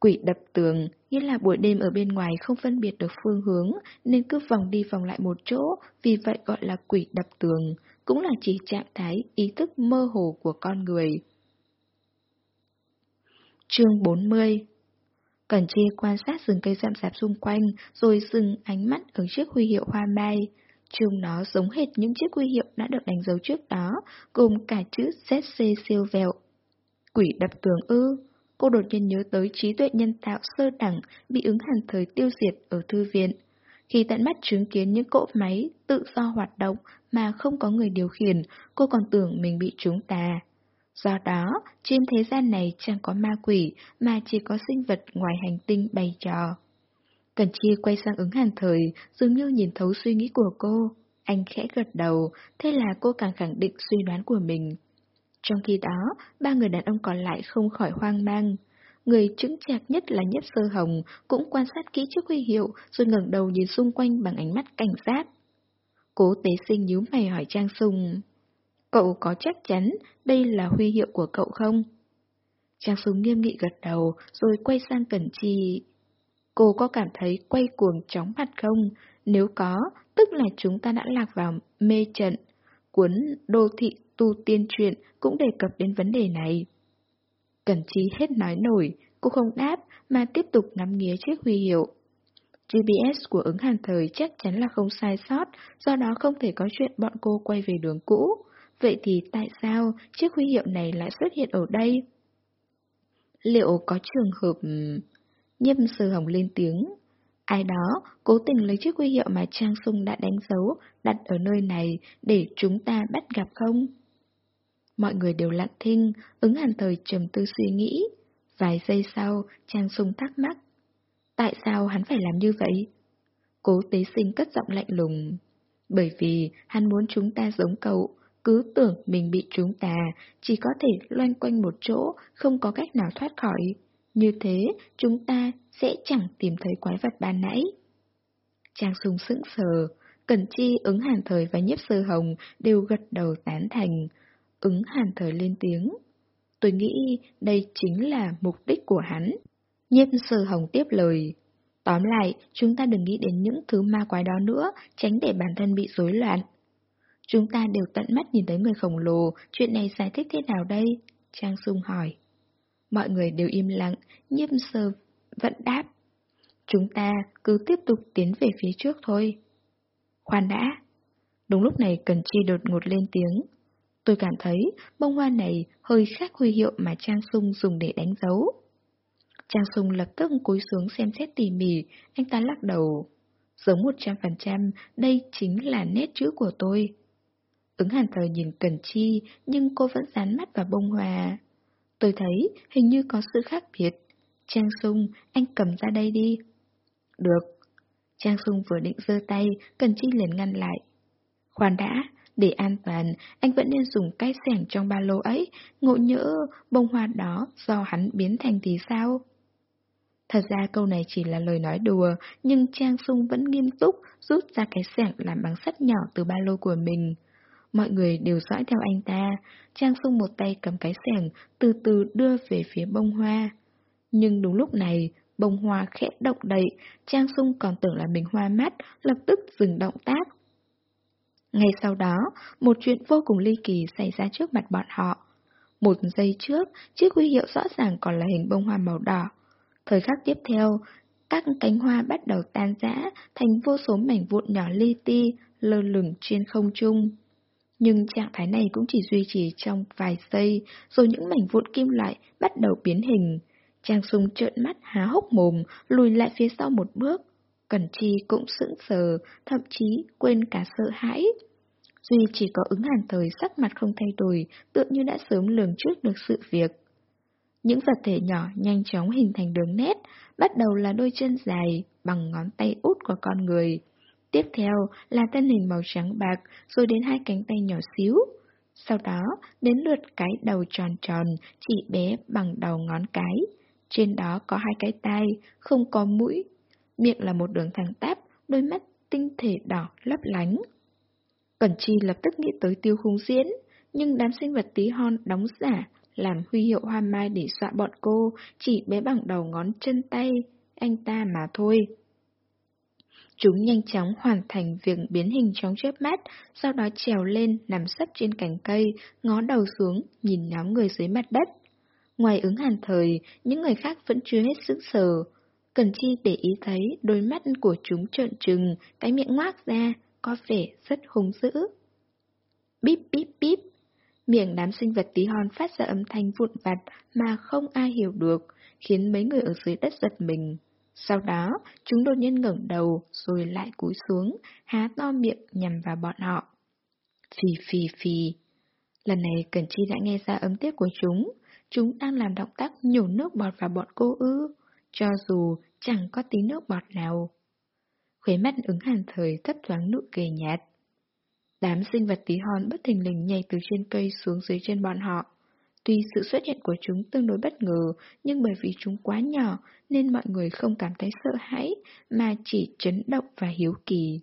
Quỷ đập tường, nghĩa là buổi đêm ở bên ngoài không phân biệt được phương hướng, nên cứ vòng đi vòng lại một chỗ, vì vậy gọi là quỷ đập tường, cũng là chỉ trạng thái ý thức mơ hồ của con người. Chương 40 Cẩn Chi quan sát rừng cây rậm rạp xung quanh, rồi dừng ánh mắt ở chiếc huy hiệu hoa mai. Trông nó giống hệt những chiếc huy hiệu đã được đánh dấu trước đó, gồm cả chữ ZC siêu vẹo. Quỷ đập tường ư, cô đột nhiên nhớ tới trí tuệ nhân tạo sơ đẳng bị ứng hàn thời tiêu diệt ở thư viện. Khi tận mắt chứng kiến những cỗ máy tự do hoạt động mà không có người điều khiển, cô còn tưởng mình bị trúng tà. Do đó, trên thế gian này chẳng có ma quỷ mà chỉ có sinh vật ngoài hành tinh bày trò. Cần Chi quay sang ứng hàn thời, dường như nhìn thấu suy nghĩ của cô. Anh khẽ gật đầu, thế là cô càng khẳng định suy đoán của mình. Trong khi đó, ba người đàn ông còn lại không khỏi hoang mang. Người chứng chạc nhất là Nhất Sơ Hồng cũng quan sát kỹ chiếc huy hiệu rồi ngẩng đầu nhìn xung quanh bằng ánh mắt cảnh giác. Cố tế sinh nhíu mày hỏi Trang Sùng. Cậu có chắc chắn đây là huy hiệu của cậu không? Trang súng nghiêm nghị gật đầu rồi quay sang Cẩn Chi. Cô có cảm thấy quay cuồng chóng mặt không? Nếu có, tức là chúng ta đã lạc vào mê trận. Cuốn Đô thị tu tiên truyện cũng đề cập đến vấn đề này. Cẩn Chi hết nói nổi, cô không đáp mà tiếp tục ngắm nghía chiếc huy hiệu. GPS của ứng hàn thời chắc chắn là không sai sót, do đó không thể có chuyện bọn cô quay về đường cũ. Vậy thì tại sao chiếc huy hiệu này lại xuất hiện ở đây? Liệu có trường hợp... Nhâm sơ hồng lên tiếng. Ai đó cố tình lấy chiếc huy hiệu mà Trang Sung đã đánh dấu, đặt ở nơi này để chúng ta bắt gặp không? Mọi người đều lặng thinh, ứng hàn thời trầm tư suy nghĩ. Vài giây sau, Trang Sung thắc mắc. Tại sao hắn phải làm như vậy? Cố tế sinh cất giọng lạnh lùng. Bởi vì hắn muốn chúng ta giống cậu, cứ tưởng mình bị trúng tà, chỉ có thể loanh quanh một chỗ, không có cách nào thoát khỏi. Như thế, chúng ta sẽ chẳng tìm thấy quái vật ban nãy. Trang sung sững sờ, Cẩn Chi, ứng hàn thời và nhiếp sơ hồng đều gật đầu tán thành. Ứng hàn thời lên tiếng. Tôi nghĩ đây chính là mục đích của hắn. Nhiếp sơ hồng tiếp lời. Tóm lại, chúng ta đừng nghĩ đến những thứ ma quái đó nữa, tránh để bản thân bị rối loạn. Chúng ta đều tận mắt nhìn thấy người khổng lồ, chuyện này giải thích thế nào đây? Trang Sung hỏi. Mọi người đều im lặng, nhiếp sơ vẫn đáp. Chúng ta cứ tiếp tục tiến về phía trước thôi. Khoan đã. Đúng lúc này Cần Chi đột ngột lên tiếng. Tôi cảm thấy bông hoa này hơi khác huy hiệu mà Trang Sung dùng để đánh dấu. Trang Sung lập tức cúi xuống xem xét tỉ mỉ, anh ta lắc đầu. Giống 100%, đây chính là nét chữ của tôi. Ứng hàn thời nhìn Cần Chi, nhưng cô vẫn dán mắt vào bông hoa. Tôi thấy hình như có sự khác biệt. Trang Sung, anh cầm ra đây đi. Được. Trang Sung vừa định giơ tay, Cần Chi liền ngăn lại. Khoan đã, để an toàn, anh vẫn nên dùng cái sẻng trong ba lô ấy, ngộ nhỡ bông hoa đó do hắn biến thành thì sao? Thật ra câu này chỉ là lời nói đùa, nhưng Trang Sung vẫn nghiêm túc rút ra cái sẻng làm bằng sắt nhỏ từ ba lô của mình. Mọi người đều dõi theo anh ta, Trang Sung một tay cầm cái sẻng, từ từ đưa về phía bông hoa. Nhưng đúng lúc này, bông hoa khẽ động đậy, Trang Sung còn tưởng là mình hoa mắt, lập tức dừng động tác. Ngay sau đó, một chuyện vô cùng ly kỳ xảy ra trước mặt bọn họ. Một giây trước, chiếc huy hiệu rõ ràng còn là hình bông hoa màu đỏ. Thời khắc tiếp theo, các cánh hoa bắt đầu tan rã thành vô số mảnh vụn nhỏ li ti, lơ lửng trên không trung. Nhưng trạng thái này cũng chỉ duy trì trong vài giây, rồi những mảnh vụn kim loại bắt đầu biến hình. Trang Sung trợn mắt há hốc mồm, lùi lại phía sau một bước. Cẩn Chi cũng sững sờ, thậm chí quên cả sợ hãi. Duy chỉ có ứng hàn thời sắc mặt không thay đổi, tựa như đã sớm lường trước được sự việc. Những vật thể nhỏ nhanh chóng hình thành đường nét, bắt đầu là đôi chân dài bằng ngón tay út của con người. Tiếp theo là thân hình màu trắng bạc, rồi đến hai cánh tay nhỏ xíu. Sau đó, đến lượt cái đầu tròn tròn, chỉ bé bằng đầu ngón cái. Trên đó có hai cái tai, không có mũi. Miệng là một đường thẳng tắp, đôi mắt tinh thể đỏ lấp lánh. Cẩn Chi lập tức nghĩ tới tiêu khung diễn, nhưng đám sinh vật tí hon đóng giả, làm huy hiệu hoa mai để dọa bọn cô, chỉ bé bằng đầu ngón chân tay, anh ta mà thôi. Chúng nhanh chóng hoàn thành việc biến hình trong chớp mắt, sau đó trèo lên, nằm sấp trên cành cây, ngó đầu xuống, nhìn nhóm người dưới mặt đất. Ngoài ứng hàn thời, những người khác vẫn chưa hết sức sờ. Cần chi để ý thấy đôi mắt của chúng trợn trừng, cái miệng ngoác ra, có vẻ rất hung dữ. Bíp bíp bíp, miệng đám sinh vật tí hon phát ra âm thanh vụn vặt mà không ai hiểu được, khiến mấy người ở dưới đất giật mình. Sau đó, chúng đột nhiên ngẩng đầu rồi lại cúi xuống, há to miệng nhằm vào bọn họ. Phì phì phì. Lần này Cẩn Chi đã nghe ra âm tiết của chúng. Chúng đang làm động tác nhổ nước bọt vào bọn cô ư, cho dù chẳng có tí nước bọt nào. Khuế mắt ứng hàn thời thấp thoáng nụ cười nhạt. Đám sinh vật tí hon bất thình lình nhảy từ trên cây xuống dưới chân bọn họ. Tuy sự xuất hiện của chúng tương đối bất ngờ, nhưng bởi vì chúng quá nhỏ nên mọi người không cảm thấy sợ hãi, mà chỉ chấn động và hiếu kỳ.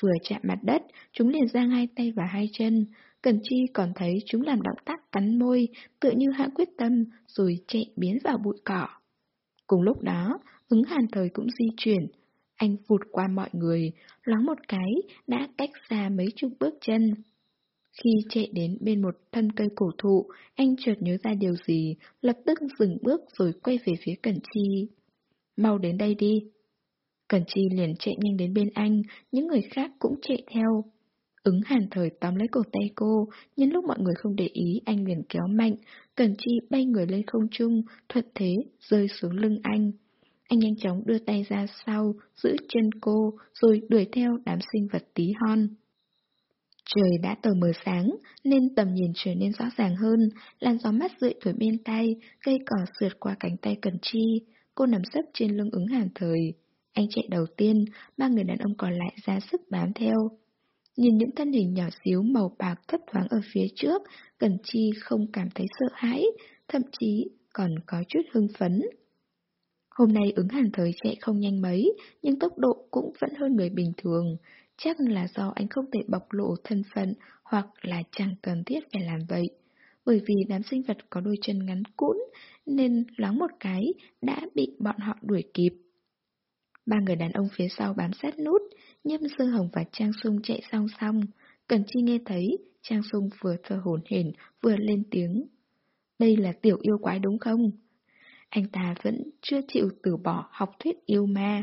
Vừa chạm mặt đất, chúng liền giang hai tay và hai chân. Cần Chi còn thấy chúng làm động tác cắn môi, tựa như hạ quyết tâm, rồi chạy biến vào bụi cỏ. Cùng lúc đó, ứng hàn thời cũng di chuyển. Anh vụt qua mọi người, loáng một cái, đã cách xa mấy chục bước chân. Khi chạy đến bên một thân cây cổ thụ, anh chợt nhớ ra điều gì, lập tức dừng bước rồi quay về phía Cẩn Chi. Mau đến đây đi. Cẩn Chi liền chạy nhanh đến bên anh, những người khác cũng chạy theo. Ứng hàn thời tóm lấy cổ tay cô, nhưng lúc mọi người không để ý anh liền kéo mạnh, Cẩn Chi bay người lên không trung, thuận thế, rơi xuống lưng anh. Anh nhanh chóng đưa tay ra sau, giữ chân cô, rồi đuổi theo đám sinh vật tí hon. Trời đã tờ mờ sáng, nên tầm nhìn trở nên rõ ràng hơn, làn gió mát rượi thổi bên tay, cây cỏ sượt qua cánh tay Cần Chi. Cô nằm sấp trên lưng ứng hàn thời. Anh chạy đầu tiên, ba người đàn ông còn lại ra sức bám theo. Nhìn những thân hình nhỏ xíu màu bạc thấp thoáng ở phía trước, Cần Chi không cảm thấy sợ hãi, thậm chí còn có chút hưng phấn. Hôm nay ứng hàn thời chạy không nhanh mấy, nhưng tốc độ cũng vẫn hơn người bình thường. Chắc là do anh không thể bộc lộ thân phận hoặc là chẳng cần thiết phải làm vậy. Bởi vì đám sinh vật có đôi chân ngắn cũn nên loáng một cái đã bị bọn họ đuổi kịp. Ba người đàn ông phía sau bám sát nút, Nhâm Sơ Hồng và Trang Sung chạy song song. Cần Chi nghe thấy, Trang Sung vừa thở hổn hển vừa lên tiếng. Đây là tiểu yêu quái đúng không? Anh ta vẫn chưa chịu từ bỏ học thuyết yêu ma.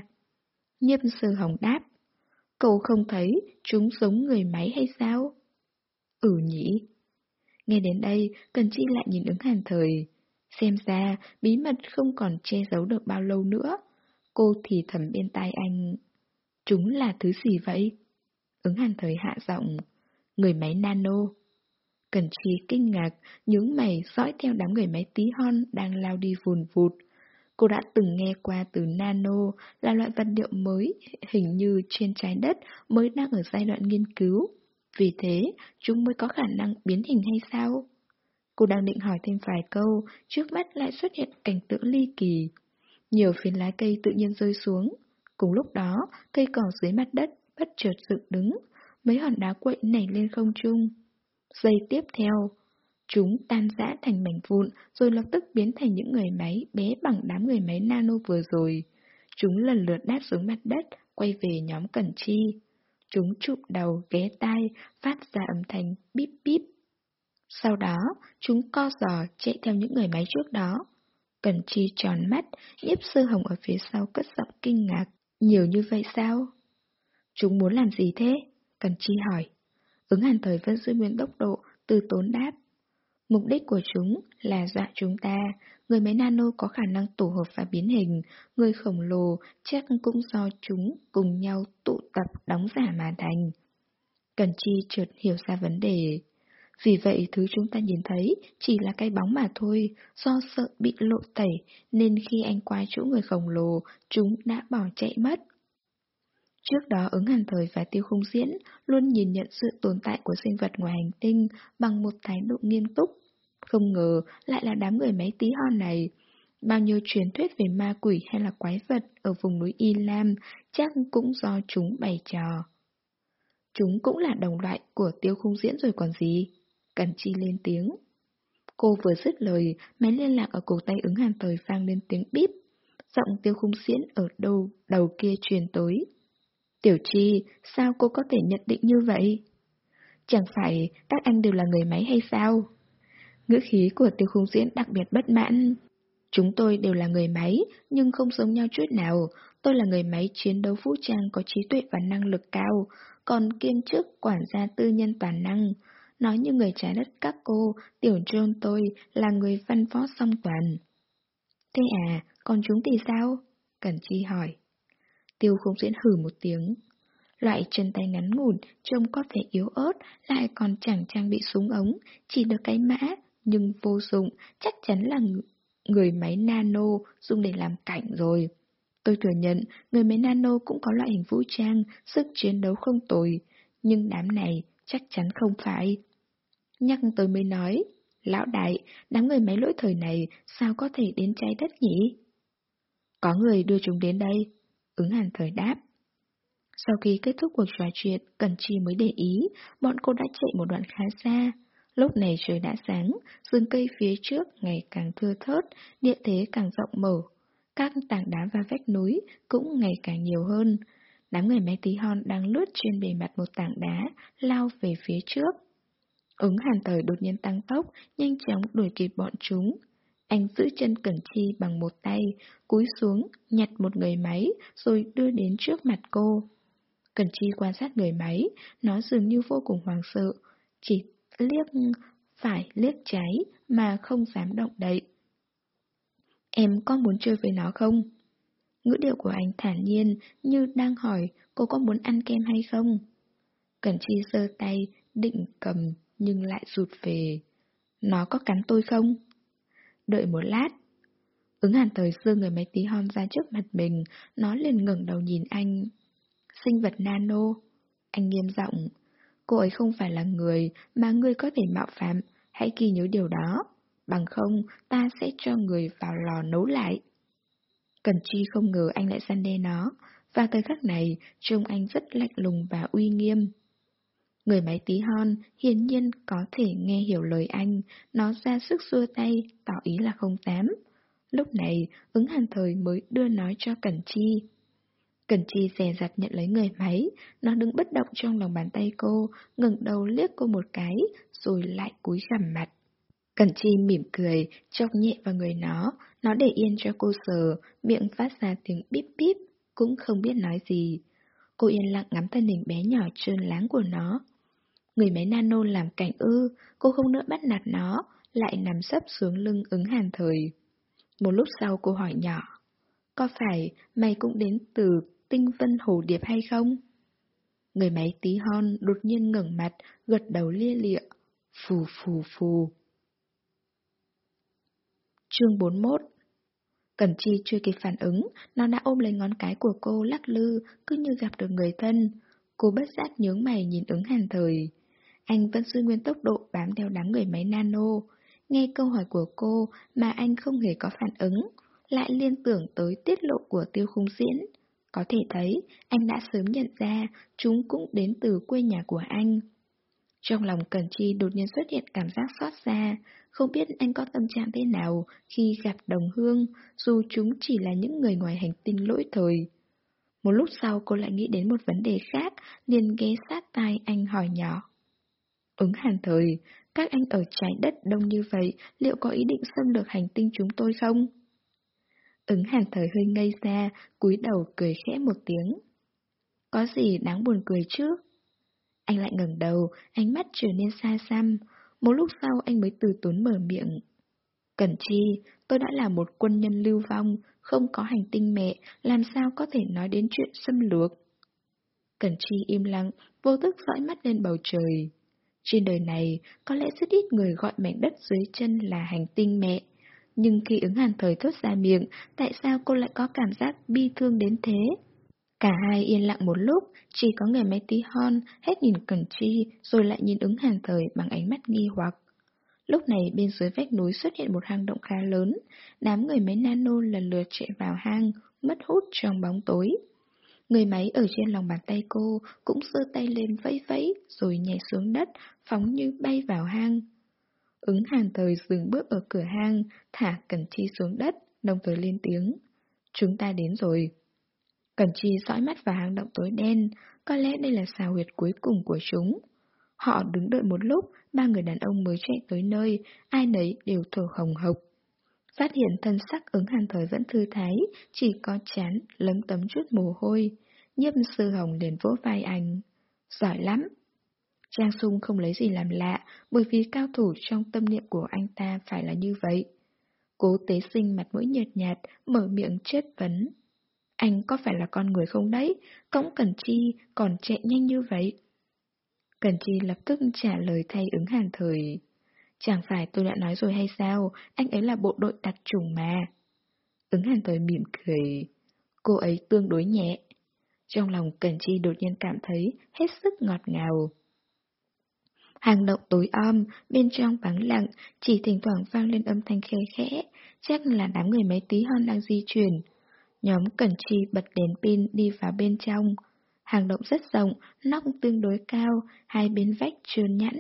Nhâm Sơ Hồng đáp. Cậu không thấy chúng giống người máy hay sao? Ừ nhỉ. Nghe đến đây, Cần Chi lại nhìn ứng hàn thời. Xem ra, bí mật không còn che giấu được bao lâu nữa. Cô thì thầm bên tai anh. Chúng là thứ gì vậy? Ứng hàn thời hạ giọng. Người máy nano. Cần Chi kinh ngạc, nhướng mày dõi theo đám người máy tí hon đang lao đi vùn vụt. Cô đã từng nghe qua từ nano là loại vật liệu mới hình như trên trái đất mới đang ở giai đoạn nghiên cứu. Vì thế, chúng mới có khả năng biến hình hay sao? Cô đang định hỏi thêm vài câu, trước mắt lại xuất hiện cảnh tượng ly kỳ. Nhiều phiến lá cây tự nhiên rơi xuống. Cùng lúc đó, cây cỏ dưới mặt đất bất chợt dựng đứng, mấy hòn đá quậy nảy lên không trung. Giây tiếp theo, Chúng tan rã thành mảnh vụn rồi lập tức biến thành những người máy bé bằng đám người máy nano vừa rồi. Chúng lần lượt đáp xuống mặt đất, quay về nhóm Cẩn Chi. Chúng chụp đầu, ghé tai, phát ra âm thanh bíp bíp. Sau đó, chúng co giò chạy theo những người máy trước đó. Cẩn Chi tròn mắt, nhiếp sư hồng ở phía sau cất giọng kinh ngạc. Nhiều như vậy sao? Chúng muốn làm gì thế? Cẩn Chi hỏi. Ứng hàn thời vẫn giữ nguyên tốc độ, từ tốn đáp. Mục đích của chúng là dọa chúng ta, người máy nano có khả năng tổ hợp và biến hình, người khổng lồ chắc cũng do chúng cùng nhau tụ tập đóng giả mà thành. Cần Chi chợt hiểu ra vấn đề. Vì vậy thứ chúng ta nhìn thấy chỉ là cái bóng mà thôi, do sợ bị lộ tẩy nên khi anh qua chỗ người khổng lồ, chúng đã bỏ chạy mất. Trước đó ứng hàn thời và tiêu không diễn luôn nhìn nhận sự tồn tại của sinh vật ngoài hành tinh bằng một thái độ nghiêm túc. Không ngờ lại là đám người máy tí hon này. Bao nhiêu truyền thuyết về ma quỷ hay là quái vật ở vùng núi Y Lam chắc cũng do chúng bày trò. Chúng cũng là đồng loại của tiêu khung diễn rồi còn gì. Cần chi lên tiếng. Cô vừa dứt lời, máy liên lạc ở cổ tay ứng hàn thời vang lên tiếng bíp. Giọng tiêu khung diễn ở đâu đầu kia truyền tối. Tiểu Chi, sao cô có thể nhận định như vậy? Chẳng phải các anh đều là người máy hay sao? Ngữ khí của tiêu khung diễn đặc biệt bất mãn. Chúng tôi đều là người máy, nhưng không giống nhau chút nào. Tôi là người máy chiến đấu vũ trang có trí tuệ và năng lực cao, còn kiêm chức quản gia tư nhân toàn năng. Nói như người trái đất các cô, tiểu John tôi là người văn võ song toàn. Thế à, còn chúng thì sao? Cẩn Chi hỏi. Tiêu không diễn hử một tiếng. Loại chân tay ngắn ngủn, trông có vẻ yếu ớt, lại còn chẳng trang bị súng ống, chỉ được cái mã, nhưng vô dụng, chắc chắn là người máy nano dùng để làm cảnh rồi. Tôi thừa nhận, người máy nano cũng có loại hình vũ trang, sức chiến đấu không tồi, nhưng đám này chắc chắn không phải. Nhắc tôi mới nói, lão đại, đám người máy lỗi thời này sao có thể đến trái đất nhỉ? Có người đưa chúng đến đây, ứng hàn thời đáp. Sau khi kết thúc cuộc trò chuyện, Cần Chi mới để ý, bọn cô đã chạy một đoạn khá xa. Lúc này trời đã sáng, rừng cây phía trước ngày càng thưa thớt, địa thế càng rộng mở. Các tảng đá và vách núi cũng ngày càng nhiều hơn. Đám người máy tí hon đang lướt trên bề mặt một tảng đá, lao về phía trước. Ứng hàn thời đột nhiên tăng tốc, nhanh chóng đuổi kịp bọn chúng. Anh giữ chân Cẩn Chi bằng một tay, cúi xuống, nhặt một người máy, rồi đưa đến trước mặt cô. Cẩn Chi quan sát người máy, nó dường như vô cùng hoàng sợ, chỉ liếc phải liếc trái mà không dám động đậy. Em có muốn chơi với nó không? Ngữ điệu của anh thản nhiên như đang hỏi cô có muốn ăn kem hay không? Cẩn Chi giơ tay, định cầm nhưng lại rụt về. Nó có cắn tôi không? Đợi một lát. Ứng hàn thời xưa người máy tí hon ra trước mặt mình, nó liền ngẩng đầu nhìn anh. Sinh vật nano. Anh nghiêm giọng. Cô ấy không phải là người mà người có thể mạo phạm, hãy ghi nhớ điều đó. Bằng không, ta sẽ cho người vào lò nấu lại. Cần Chi không ngờ anh lại săn đe nó, và thời khắc này, trông anh rất lạnh lùng và uy nghiêm. Người máy tí hon hiển nhiên có thể nghe hiểu lời anh, nó ra sức xua tay, tỏ ý là không tám. Lúc này, ứng hàn thời mới đưa nói cho Cẩn Chi. Cẩn Chi dè dặt nhận lấy người máy, nó đứng bất động trong lòng bàn tay cô, ngẩng đầu liếc cô một cái, rồi lại cúi gằm mặt. Cẩn Chi mỉm cười, chọc nhẹ vào người nó, nó để yên cho cô sờ, miệng phát ra tiếng bíp bíp, cũng không biết nói gì. Cô yên lặng ngắm thân hình bé nhỏ trơn láng của nó. Người máy nano làm cảnh ư, cô không nỡ bắt nạt nó, lại nằm sấp xuống lưng ứng hàn thời. Một lúc sau cô hỏi nhỏ, có phải mày cũng đến từ tinh vân hồ điệp hay không? Người máy tí hon đột nhiên ngẩng mặt, gật đầu lia lịa, phù phù phù. Chương 41 Cẩn Chi chưa kịp phản ứng, nó đã ôm lấy ngón cái của cô lắc lư, cứ như gặp được người thân. Cô bất giác nhướng mày nhìn ứng hàn thời. Anh vẫn giữ nguyên tốc độ bám theo đám người máy nano. Nghe câu hỏi của cô mà anh không hề có phản ứng, lại liên tưởng tới tiết lộ của tiêu khung diễn. Có thể thấy, anh đã sớm nhận ra chúng cũng đến từ quê nhà của anh. Trong lòng Cẩn Chi đột nhiên xuất hiện cảm giác xót xa, không biết anh có tâm trạng thế nào khi gặp đồng hương, dù chúng chỉ là những người ngoài hành tinh lỗi thời. Một lúc sau cô lại nghĩ đến một vấn đề khác, liền ghé sát tai anh hỏi nhỏ. Ứng hàn thời, các anh ở trái đất đông như vậy, liệu có ý định xâm lược hành tinh chúng tôi không? Ứng hàn thời hơi ngây ra, cúi đầu cười khẽ một tiếng. Có gì đáng buồn cười chứ? Anh lại ngẩng đầu, ánh mắt trở nên xa xăm. Một lúc sau anh mới từ tốn mở miệng. Cẩn chi, tôi đã là một quân nhân lưu vong, không có hành tinh mẹ, làm sao có thể nói đến chuyện xâm lược? Cẩn chi im lặng, vô thức dõi mắt lên bầu trời. Trên đời này, có lẽ rất ít người gọi mảnh đất dưới chân là hành tinh mẹ. Nhưng khi ứng hàn thời thốt ra miệng, tại sao cô lại có cảm giác bi thương đến thế? Cả hai yên lặng một lúc, chỉ có người máy tí hon hết nhìn Cẩn Chi rồi lại nhìn ứng hàn thời bằng ánh mắt nghi hoặc. Lúc này bên dưới vách núi xuất hiện một hang động khá lớn, đám người máy nano lần lượt chạy vào hang, mất hút trong bóng tối. Người máy ở trên lòng bàn tay cô cũng giơ tay lên vẫy vẫy rồi nhảy xuống đất, phóng như bay vào hang. Ứng hàn thời dừng bước ở cửa hang, thả Cẩn Chi xuống đất, đồng thời lên tiếng. Chúng ta đến rồi. Cẩn Chi dõi mắt vào hang động tối đen, có lẽ đây là xào huyệt cuối cùng của chúng. Họ đứng đợi một lúc, ba người đàn ông mới chạy tới nơi, ai nấy đều thở hồng hộc. Phát hiện thân sắc ứng hàn thời vẫn thư thái, chỉ có chán, lấm tấm chút mồ hôi. Nhiếp sư hồng liền vỗ vai anh. Giỏi lắm! Trang Sung không lấy gì làm lạ, bởi vì cao thủ trong tâm niệm của anh ta phải là như vậy. Cố tế sinh mặt mũi nhợt nhạt, mở miệng chất vấn. Anh có phải là con người không đấy? Cõng Cần Chi còn chạy nhanh như vậy. Cần Chi lập tức trả lời thay ứng hàn thời. Chẳng phải tôi đã nói rồi hay sao, anh ấy là bộ đội đặc trùng mà. Ứng hàn thời mỉm cười. Cô ấy tương đối nhẹ. Trong lòng Cần Chi đột nhiên cảm thấy hết sức ngọt ngào. Hàng động tối om, bên trong vắng lặng, chỉ thỉnh thoảng vang lên âm thanh khẽ khẽ, chắc là đám người máy tí hon đang di chuyển. Nhóm Cẩn Chi bật đèn pin đi vào bên trong. Hàng động rất rộng, nóc tương đối cao, hai bên vách trơn nhẵn.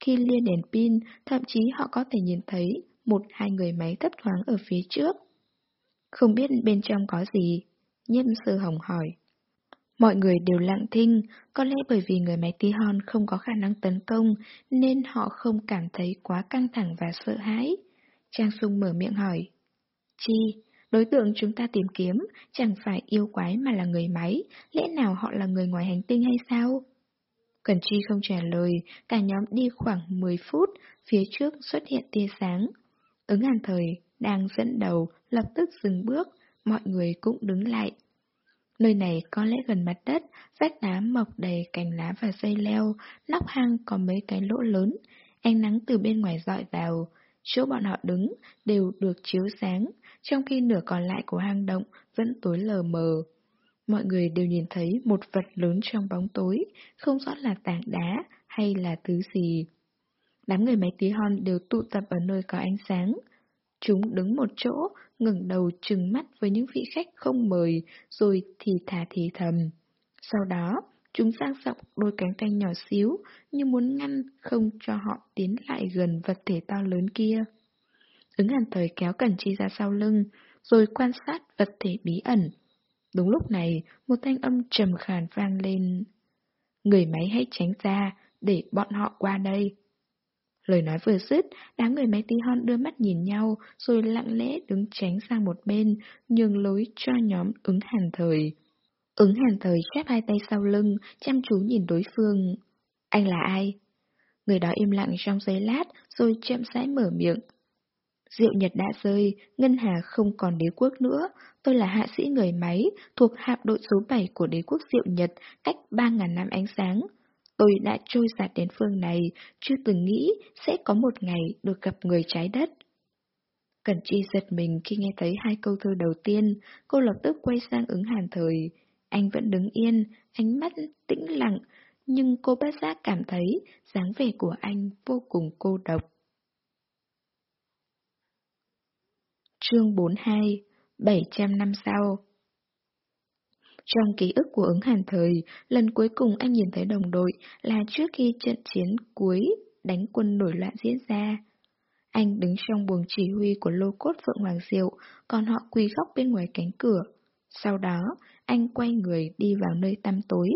Khi lia đèn pin, thậm chí họ có thể nhìn thấy một hai người máy thấp thoáng ở phía trước. Không biết bên trong có gì? nhân sư hồng hỏi. Mọi người đều lặng thinh, có lẽ bởi vì người máy tí hon không có khả năng tấn công nên họ không cảm thấy quá căng thẳng và sợ hãi. Trang Sung mở miệng hỏi. Chi, đối tượng chúng ta tìm kiếm chẳng phải yêu quái mà là người máy, lẽ nào họ là người ngoài hành tinh hay sao? Cần Chi không trả lời, cả nhóm đi khoảng 10 phút, phía trước xuất hiện tia sáng. Ứng hàn thời, đang dẫn đầu, lập tức dừng bước, mọi người cũng đứng lại. Nơi này có lẽ gần mặt đất, vách đá mọc đầy cành lá và dây leo, nóc hang có mấy cái lỗ lớn, ánh nắng từ bên ngoài dọi vào. Chỗ bọn họ đứng đều được chiếu sáng, trong khi nửa còn lại của hang động vẫn tối lờ mờ. Mọi người đều nhìn thấy một vật lớn trong bóng tối, không rõ là tảng đá hay là thứ gì. Đám người máy tí hon đều tụ tập ở nơi có ánh sáng. Chúng đứng một chỗ, ngừng đầu trừng mắt với những vị khách không mời, rồi thì thả thì thầm. Sau đó, chúng sang rộng đôi cánh tay nhỏ xíu, như muốn ngăn không cho họ tiến lại gần vật thể to lớn kia. Ứng hàn thời kéo Cẩn Chi ra sau lưng, rồi quan sát vật thể bí ẩn. Đúng lúc này, một thanh âm trầm khàn vang lên. Người máy hãy tránh ra, để bọn họ qua đây. Lời nói vừa dứt, đám người máy tí hon đưa mắt nhìn nhau, rồi lặng lẽ đứng tránh sang một bên, nhường lối cho nhóm ứng hàn thời. Ứng hàn thời khép hai tay sau lưng, chăm chú nhìn đối phương. Anh là ai? Người đó im lặng trong giây lát, rồi chậm rãi mở miệng. Diệu Nhật đã rơi, Ngân Hà không còn đế quốc nữa. Tôi là hạ sĩ người máy, thuộc hạm đội số 7 của đế quốc Diệu Nhật, cách 3.000 năm ánh sáng. Tôi đã trôi giạt đến phương này, chưa từng nghĩ sẽ có một ngày được gặp người trái đất. Cẩn Chi giật mình khi nghe thấy hai câu thơ đầu tiên, cô lập tức quay sang ứng hàn thời. Anh vẫn đứng yên, ánh mắt tĩnh lặng, nhưng cô bất giác cảm thấy dáng vẻ của anh vô cùng cô độc. Chương 42 700 năm sau trong ký ức của ứng hàn thời, lần cuối cùng anh nhìn thấy đồng đội là trước khi trận chiến cuối đánh quân nổi loạn diễn ra. Anh đứng trong buồng chỉ huy của lô cốt Phượng Hoàng Diệu, còn họ quỳ góc bên ngoài cánh cửa. Sau đó, anh quay người đi vào nơi tăm tối.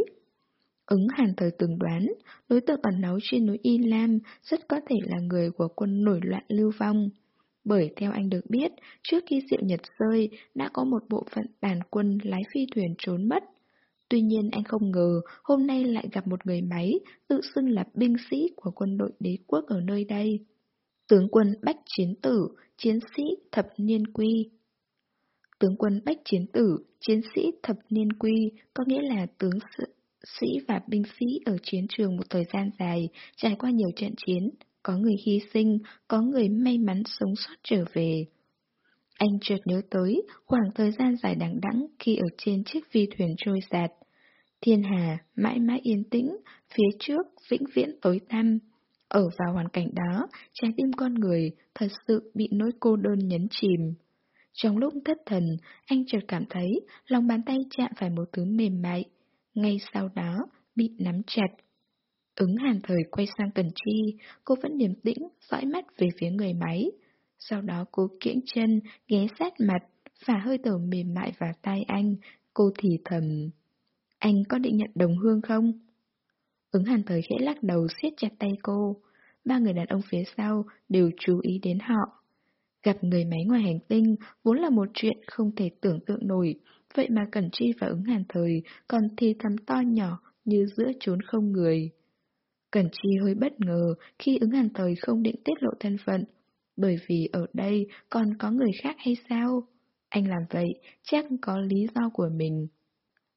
Ứng hàn thời từng đoán, đối tượng ẩn náu trên núi Y Lam rất có thể là người của quân nổi loạn lưu vong. Bởi theo anh được biết, trước khi diệu nhật rơi, đã có một bộ phận đàn quân lái phi thuyền trốn mất. Tuy nhiên anh không ngờ hôm nay lại gặp một người máy tự xưng là binh sĩ của quân đội đế quốc ở nơi đây. Tướng quân Bách Chiến Tử, chiến sĩ thập niên quy. Tướng quân Bách Chiến Tử, chiến sĩ thập niên quy có nghĩa là tướng sĩ và binh sĩ ở chiến trường một thời gian dài, trải qua nhiều trận chiến, có người hy sinh, có người may mắn sống sót trở về. Anh chợt nhớ tới khoảng thời gian dài đằng đẵng khi ở trên chiếc phi thuyền trôi giạt. Thiên hà mãi mãi yên tĩnh, phía trước vĩnh viễn tối tăm. Ở vào hoàn cảnh đó, trái tim con người thật sự bị nỗi cô đơn nhấn chìm. Trong lúc thất thần, anh chợt cảm thấy lòng bàn tay chạm phải một thứ mềm mại. Ngay sau đó, bị nắm chặt. Ứng hàn thời quay sang Cần Chi, cô vẫn điềm tĩnh, dõi mắt về phía người máy. Sau đó cô kiễng chân, ghé sát mặt, phả hơi thở mềm mại vào tai anh, cô thì thầm. Anh có định nhận đồng hương không? Ứng hàn thời khẽ lắc đầu siết chặt tay cô. Ba người đàn ông phía sau đều chú ý đến họ. Gặp người máy ngoài hành tinh vốn là một chuyện không thể tưởng tượng nổi, vậy mà Cẩn Chi và ứng hàn thời còn thì thầm to nhỏ như giữa chốn không người. Cẩn Chi hơi bất ngờ khi ứng hàn thời không định tiết lộ thân phận, bởi vì ở đây còn có người khác hay sao? Anh làm vậy chắc có lý do của mình.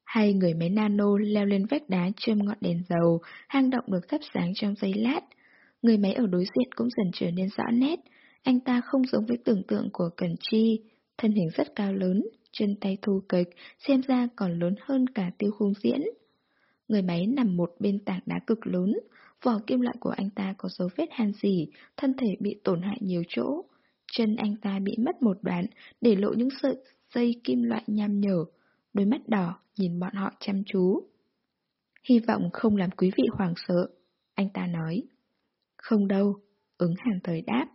Hai người máy nano leo lên vách đá châm ngọn đèn dầu, hang động được thắp sáng trong giây lát. Người máy ở đối diện cũng dần trở nên rõ nét. Anh ta không giống với tưởng tượng của Cần Chi, thân hình rất cao lớn, chân tay thu kịch, xem ra còn lớn hơn cả tiêu khung diễn. Người máy nằm một bên tảng đá cực lớn, vỏ kim loại của anh ta có dấu vết hàn dỉ, thân thể bị tổn hại nhiều chỗ. Chân anh ta bị mất một đoạn, để lộ những sợi dây kim loại nham nhở, đôi mắt đỏ nhìn bọn họ chăm chú. Hy vọng không làm quý vị hoảng sợ, anh ta nói. Không đâu, ứng hàn thời đáp.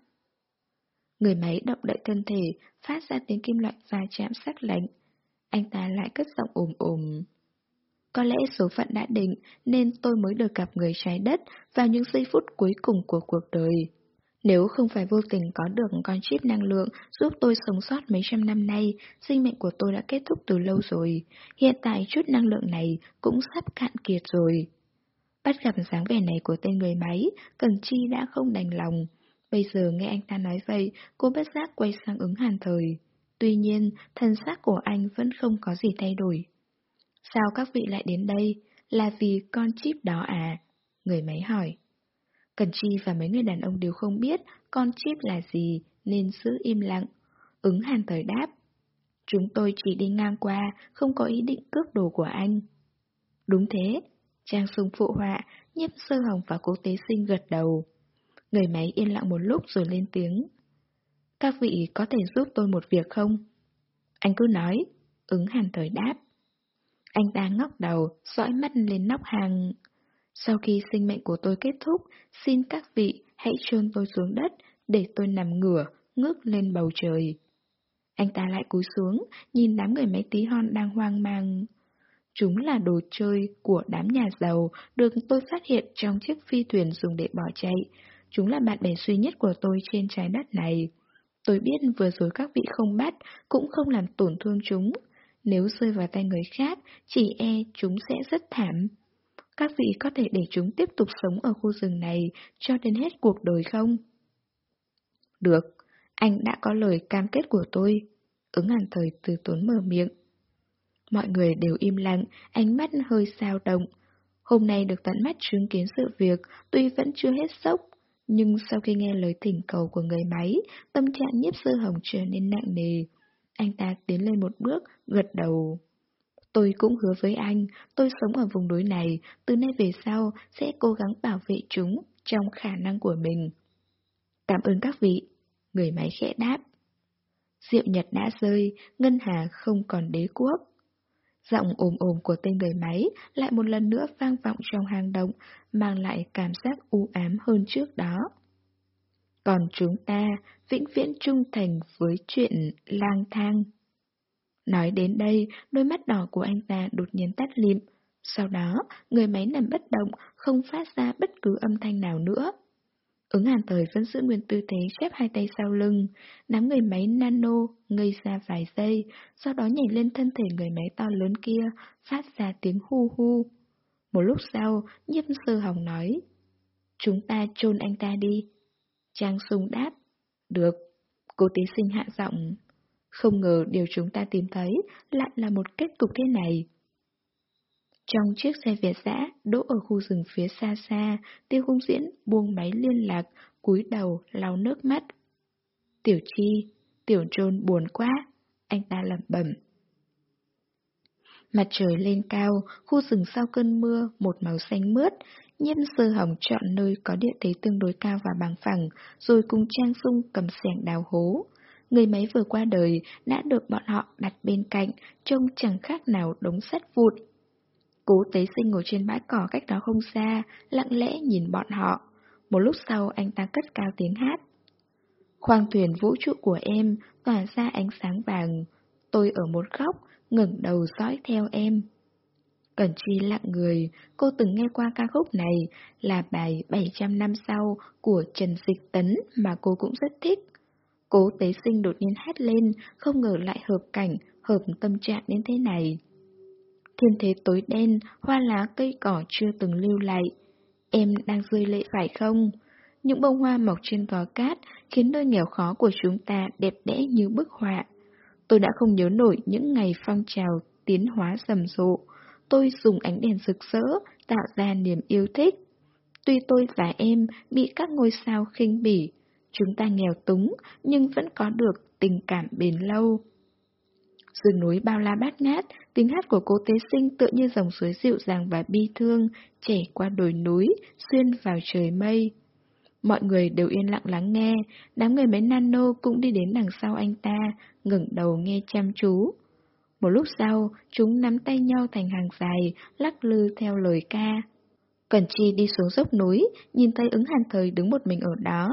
Người máy động đậy thân thể, phát ra tiếng kim loại va chạm sắc lạnh. Anh ta lại cất giọng ồm ồm. Có lẽ số phận đã định nên tôi mới được gặp người trái đất vào những giây phút cuối cùng của cuộc đời. Nếu không phải vô tình có được con chip năng lượng giúp tôi sống sót mấy trăm năm nay, sinh mệnh của tôi đã kết thúc từ lâu rồi. Hiện tại chút năng lượng này cũng sắp cạn kiệt rồi. Bắt gặp dáng vẻ này của tên người máy, Cần Chi đã không đành lòng. Bây giờ nghe anh ta nói vậy, cô bất giác quay sang ứng hàn thời. Tuy nhiên, thân xác của anh vẫn không có gì thay đổi. Sao các vị lại đến đây? Là vì con chip đó à? Người máy hỏi. Cần Chi và mấy người đàn ông đều không biết con chip là gì nên giữ im lặng. Ứng hàn thời đáp. Chúng tôi chỉ đi ngang qua, không có ý định cướp đồ của anh. Đúng thế, Trang Sung phụ họa, nhiếp sơ hồng và cố tế sinh gật đầu. Người máy yên lặng một lúc rồi lên tiếng. Các vị có thể giúp tôi một việc không? Anh cứ nói, ứng hàn thời đáp. Anh ta ngóc đầu, dõi mắt lên nóc hàng. Sau khi sinh mệnh của tôi kết thúc, xin các vị hãy chôn tôi xuống đất để tôi nằm ngửa, ngước lên bầu trời. Anh ta lại cúi xuống, nhìn đám người máy tí hon đang hoang mang. Chúng là đồ chơi của đám nhà giàu được tôi phát hiện trong chiếc phi thuyền dùng để bỏ chạy. Chúng là bạn bè duy nhất của tôi trên trái đất này. Tôi biết vừa rồi các vị không bắt, cũng không làm tổn thương chúng. Nếu rơi vào tay người khác, chỉ e chúng sẽ rất thảm. Các vị có thể để chúng tiếp tục sống ở khu rừng này cho đến hết cuộc đời không? Được, anh đã có lời cam kết của tôi. Ứng hàn thời từ tốn mở miệng. Mọi người đều im lặng, ánh mắt hơi sao động. Hôm nay được tận mắt chứng kiến sự việc, tuy vẫn chưa hết sốc, nhưng sau khi nghe lời thỉnh cầu của người máy, tâm trạng nhiếp sư hồng trở nên nặng nề. Anh ta tiến lên một bước, gật đầu. Tôi cũng hứa với anh, tôi sống ở vùng núi này, từ nay về sau sẽ cố gắng bảo vệ chúng trong khả năng của mình. Cảm ơn các vị, người máy khẽ đáp. Diệu nhật đã rơi, ngân hà không còn đế quốc. Giọng ồm ồm của tên người máy lại một lần nữa vang vọng trong hang động, mang lại cảm giác u ám hơn trước đó. Còn chúng ta vĩnh viễn trung thành với chuyện lang thang. Nói đến đây, đôi mắt đỏ của anh ta đột nhiên tắt lịm. Sau đó, người máy nằm bất động, không phát ra bất cứ âm thanh nào nữa. Ứng hàn thời vẫn giữ nguyên tư thế xếp hai tay sau lưng, nắm người máy nano ngây ra vài giây, sau đó nhảy lên thân thể người máy to lớn kia, phát ra tiếng hu hu. Một lúc sau, nhiếp sơ hồng nói, Chúng ta chôn anh ta đi. Trang sung đáp, được. Cô tí sinh hạ giọng, không ngờ điều chúng ta tìm thấy lại là một kết cục thế này. Trong chiếc xe Việt dã đỗ ở khu rừng phía xa xa, tiêu khung diễn buông máy liên lạc, cúi đầu lau nước mắt. Tiểu Chi, Tiểu Trôn buồn quá, anh ta lẩm bẩm. Mặt trời lên cao, khu rừng sau cơn mưa, một màu xanh mướt, nhiễm sơ hồng chọn nơi có địa thế tương đối cao và bằng phẳng, rồi cùng Trang Sung cầm sẻng đào hố. Người máy vừa qua đời đã được bọn họ đặt bên cạnh, trông chẳng khác nào đống sắt vụt. Cố tế sinh ngồi trên bãi cỏ cách đó không xa, lặng lẽ nhìn bọn họ. Một lúc sau anh ta cất cao tiếng hát. Khoang thuyền vũ trụ của em tỏa ra ánh sáng vàng. Tôi ở một góc, ngẩng đầu dõi theo em. Cẩn Chi lặng người, cô từng nghe qua ca khúc này là bài 700 năm sau của Trần Dịch Tấn mà cô cũng rất thích. Cố tế sinh đột nhiên hét lên, không ngờ lại hợp cảnh, hợp tâm trạng đến thế này. Thiên thế tối đen, hoa lá cây cỏ chưa từng lưu lại. Em đang rơi lệ phải không? Những bông hoa mọc trên gò cát khiến nơi nghèo khó của chúng ta đẹp đẽ như bức họa. Tôi đã không nhớ nổi những ngày phong trào tiến hóa rầm rộ. Tôi dùng ánh đèn rực rỡ, tạo ra niềm yêu thích. Tuy tôi và em bị các ngôi sao khinh bỉ, chúng ta nghèo túng nhưng vẫn có được tình cảm bền lâu. Rừng núi bao la bát ngát, tiếng hát của cô tế sinh tựa như dòng suối dịu dàng và bi thương, chảy qua đồi núi, xuyên vào trời mây. Mọi người đều yên lặng lắng nghe, đám người mấy nano cũng đi đến đằng sau anh ta, ngẩng đầu nghe chăm chú. Một lúc sau, chúng nắm tay nhau thành hàng dài, lắc lư theo lời ca. Cẩn Chi đi xuống dốc núi, nhìn thấy ứng hàn thời đứng một mình ở đó.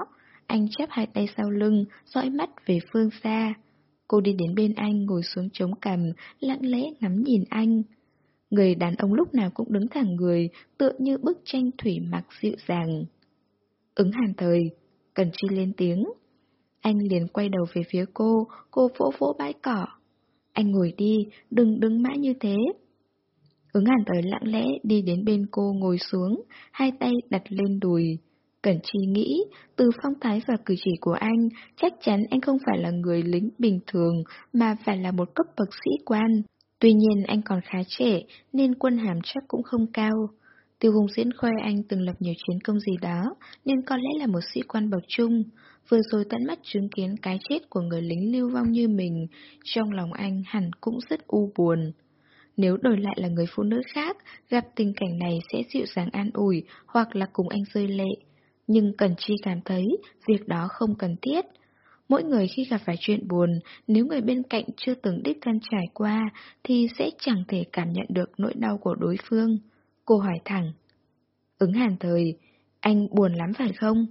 Anh chắp hai tay sau lưng, dõi mắt về phương xa. Cô đi đến bên anh ngồi xuống chống cằm, lặng lẽ ngắm nhìn anh. Người đàn ông lúc nào cũng đứng thẳng người, tựa như bức tranh thủy mặc dịu dàng. Ứng hàn thời, Cần Chi lên tiếng. Anh liền quay đầu về phía cô, cô vỗ vỗ bãi cỏ. Anh ngồi đi, đừng đứng mãi như thế. Ứng hàn tới lặng lẽ đi đến bên cô ngồi xuống, hai tay đặt lên đùi. Cẩn Chi nghĩ, từ phong thái và cử chỉ của anh, chắc chắn anh không phải là người lính bình thường, mà phải là một cấp bậc sĩ quan. Tuy nhiên anh còn khá trẻ, nên quân hàm chắc cũng không cao. Tiêu Hùng Diễn khoe anh từng lập nhiều chiến công gì đó, nên có lẽ là một sĩ quan bậc trung. Vừa rồi tận mắt chứng kiến cái chết của người lính lưu vong như mình, trong lòng anh hẳn cũng rất u buồn. Nếu đổi lại là người phụ nữ khác, gặp tình cảnh này sẽ dịu dàng an ủi hoặc là cùng anh rơi lệ. Nhưng Cần Chi cảm thấy việc đó không cần thiết. Mỗi người khi gặp phải chuyện buồn, nếu người bên cạnh chưa từng đích thân trải qua, thì sẽ chẳng thể cảm nhận được nỗi đau của đối phương. Cô hỏi thẳng. Ứng hàn thời, anh buồn lắm phải không?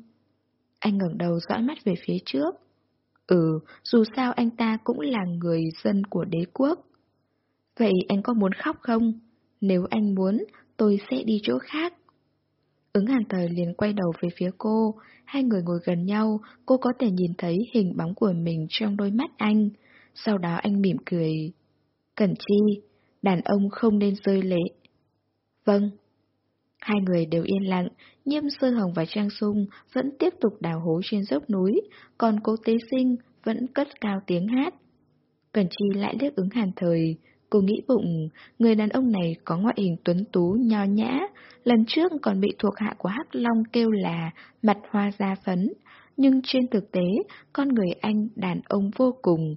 Anh ngẩng đầu dõi mắt về phía trước. Ừ, dù sao anh ta cũng là người dân của đế quốc. Vậy anh có muốn khóc không? Nếu anh muốn, tôi sẽ đi chỗ khác. Ứng hàn thời liền quay đầu về phía cô, hai người ngồi gần nhau, cô có thể nhìn thấy hình bóng của mình trong đôi mắt anh. Sau đó anh mỉm cười. Cẩn chi, đàn ông không nên rơi lệ. Vâng. Hai người đều yên lặng, nhiêm sơ hồng và trang sung vẫn tiếp tục đào hố trên dốc núi, còn cô tế sinh vẫn cất cao tiếng hát. Cẩn chi lại liếc ứng hàn thời, cô nghĩ bụng, người đàn ông này có ngoại hình tuấn tú, nho nhã, lần trước còn bị thuộc hạ của Hắc Long kêu là mặt hoa da phấn, nhưng trên thực tế, con người anh đàn ông vô cùng.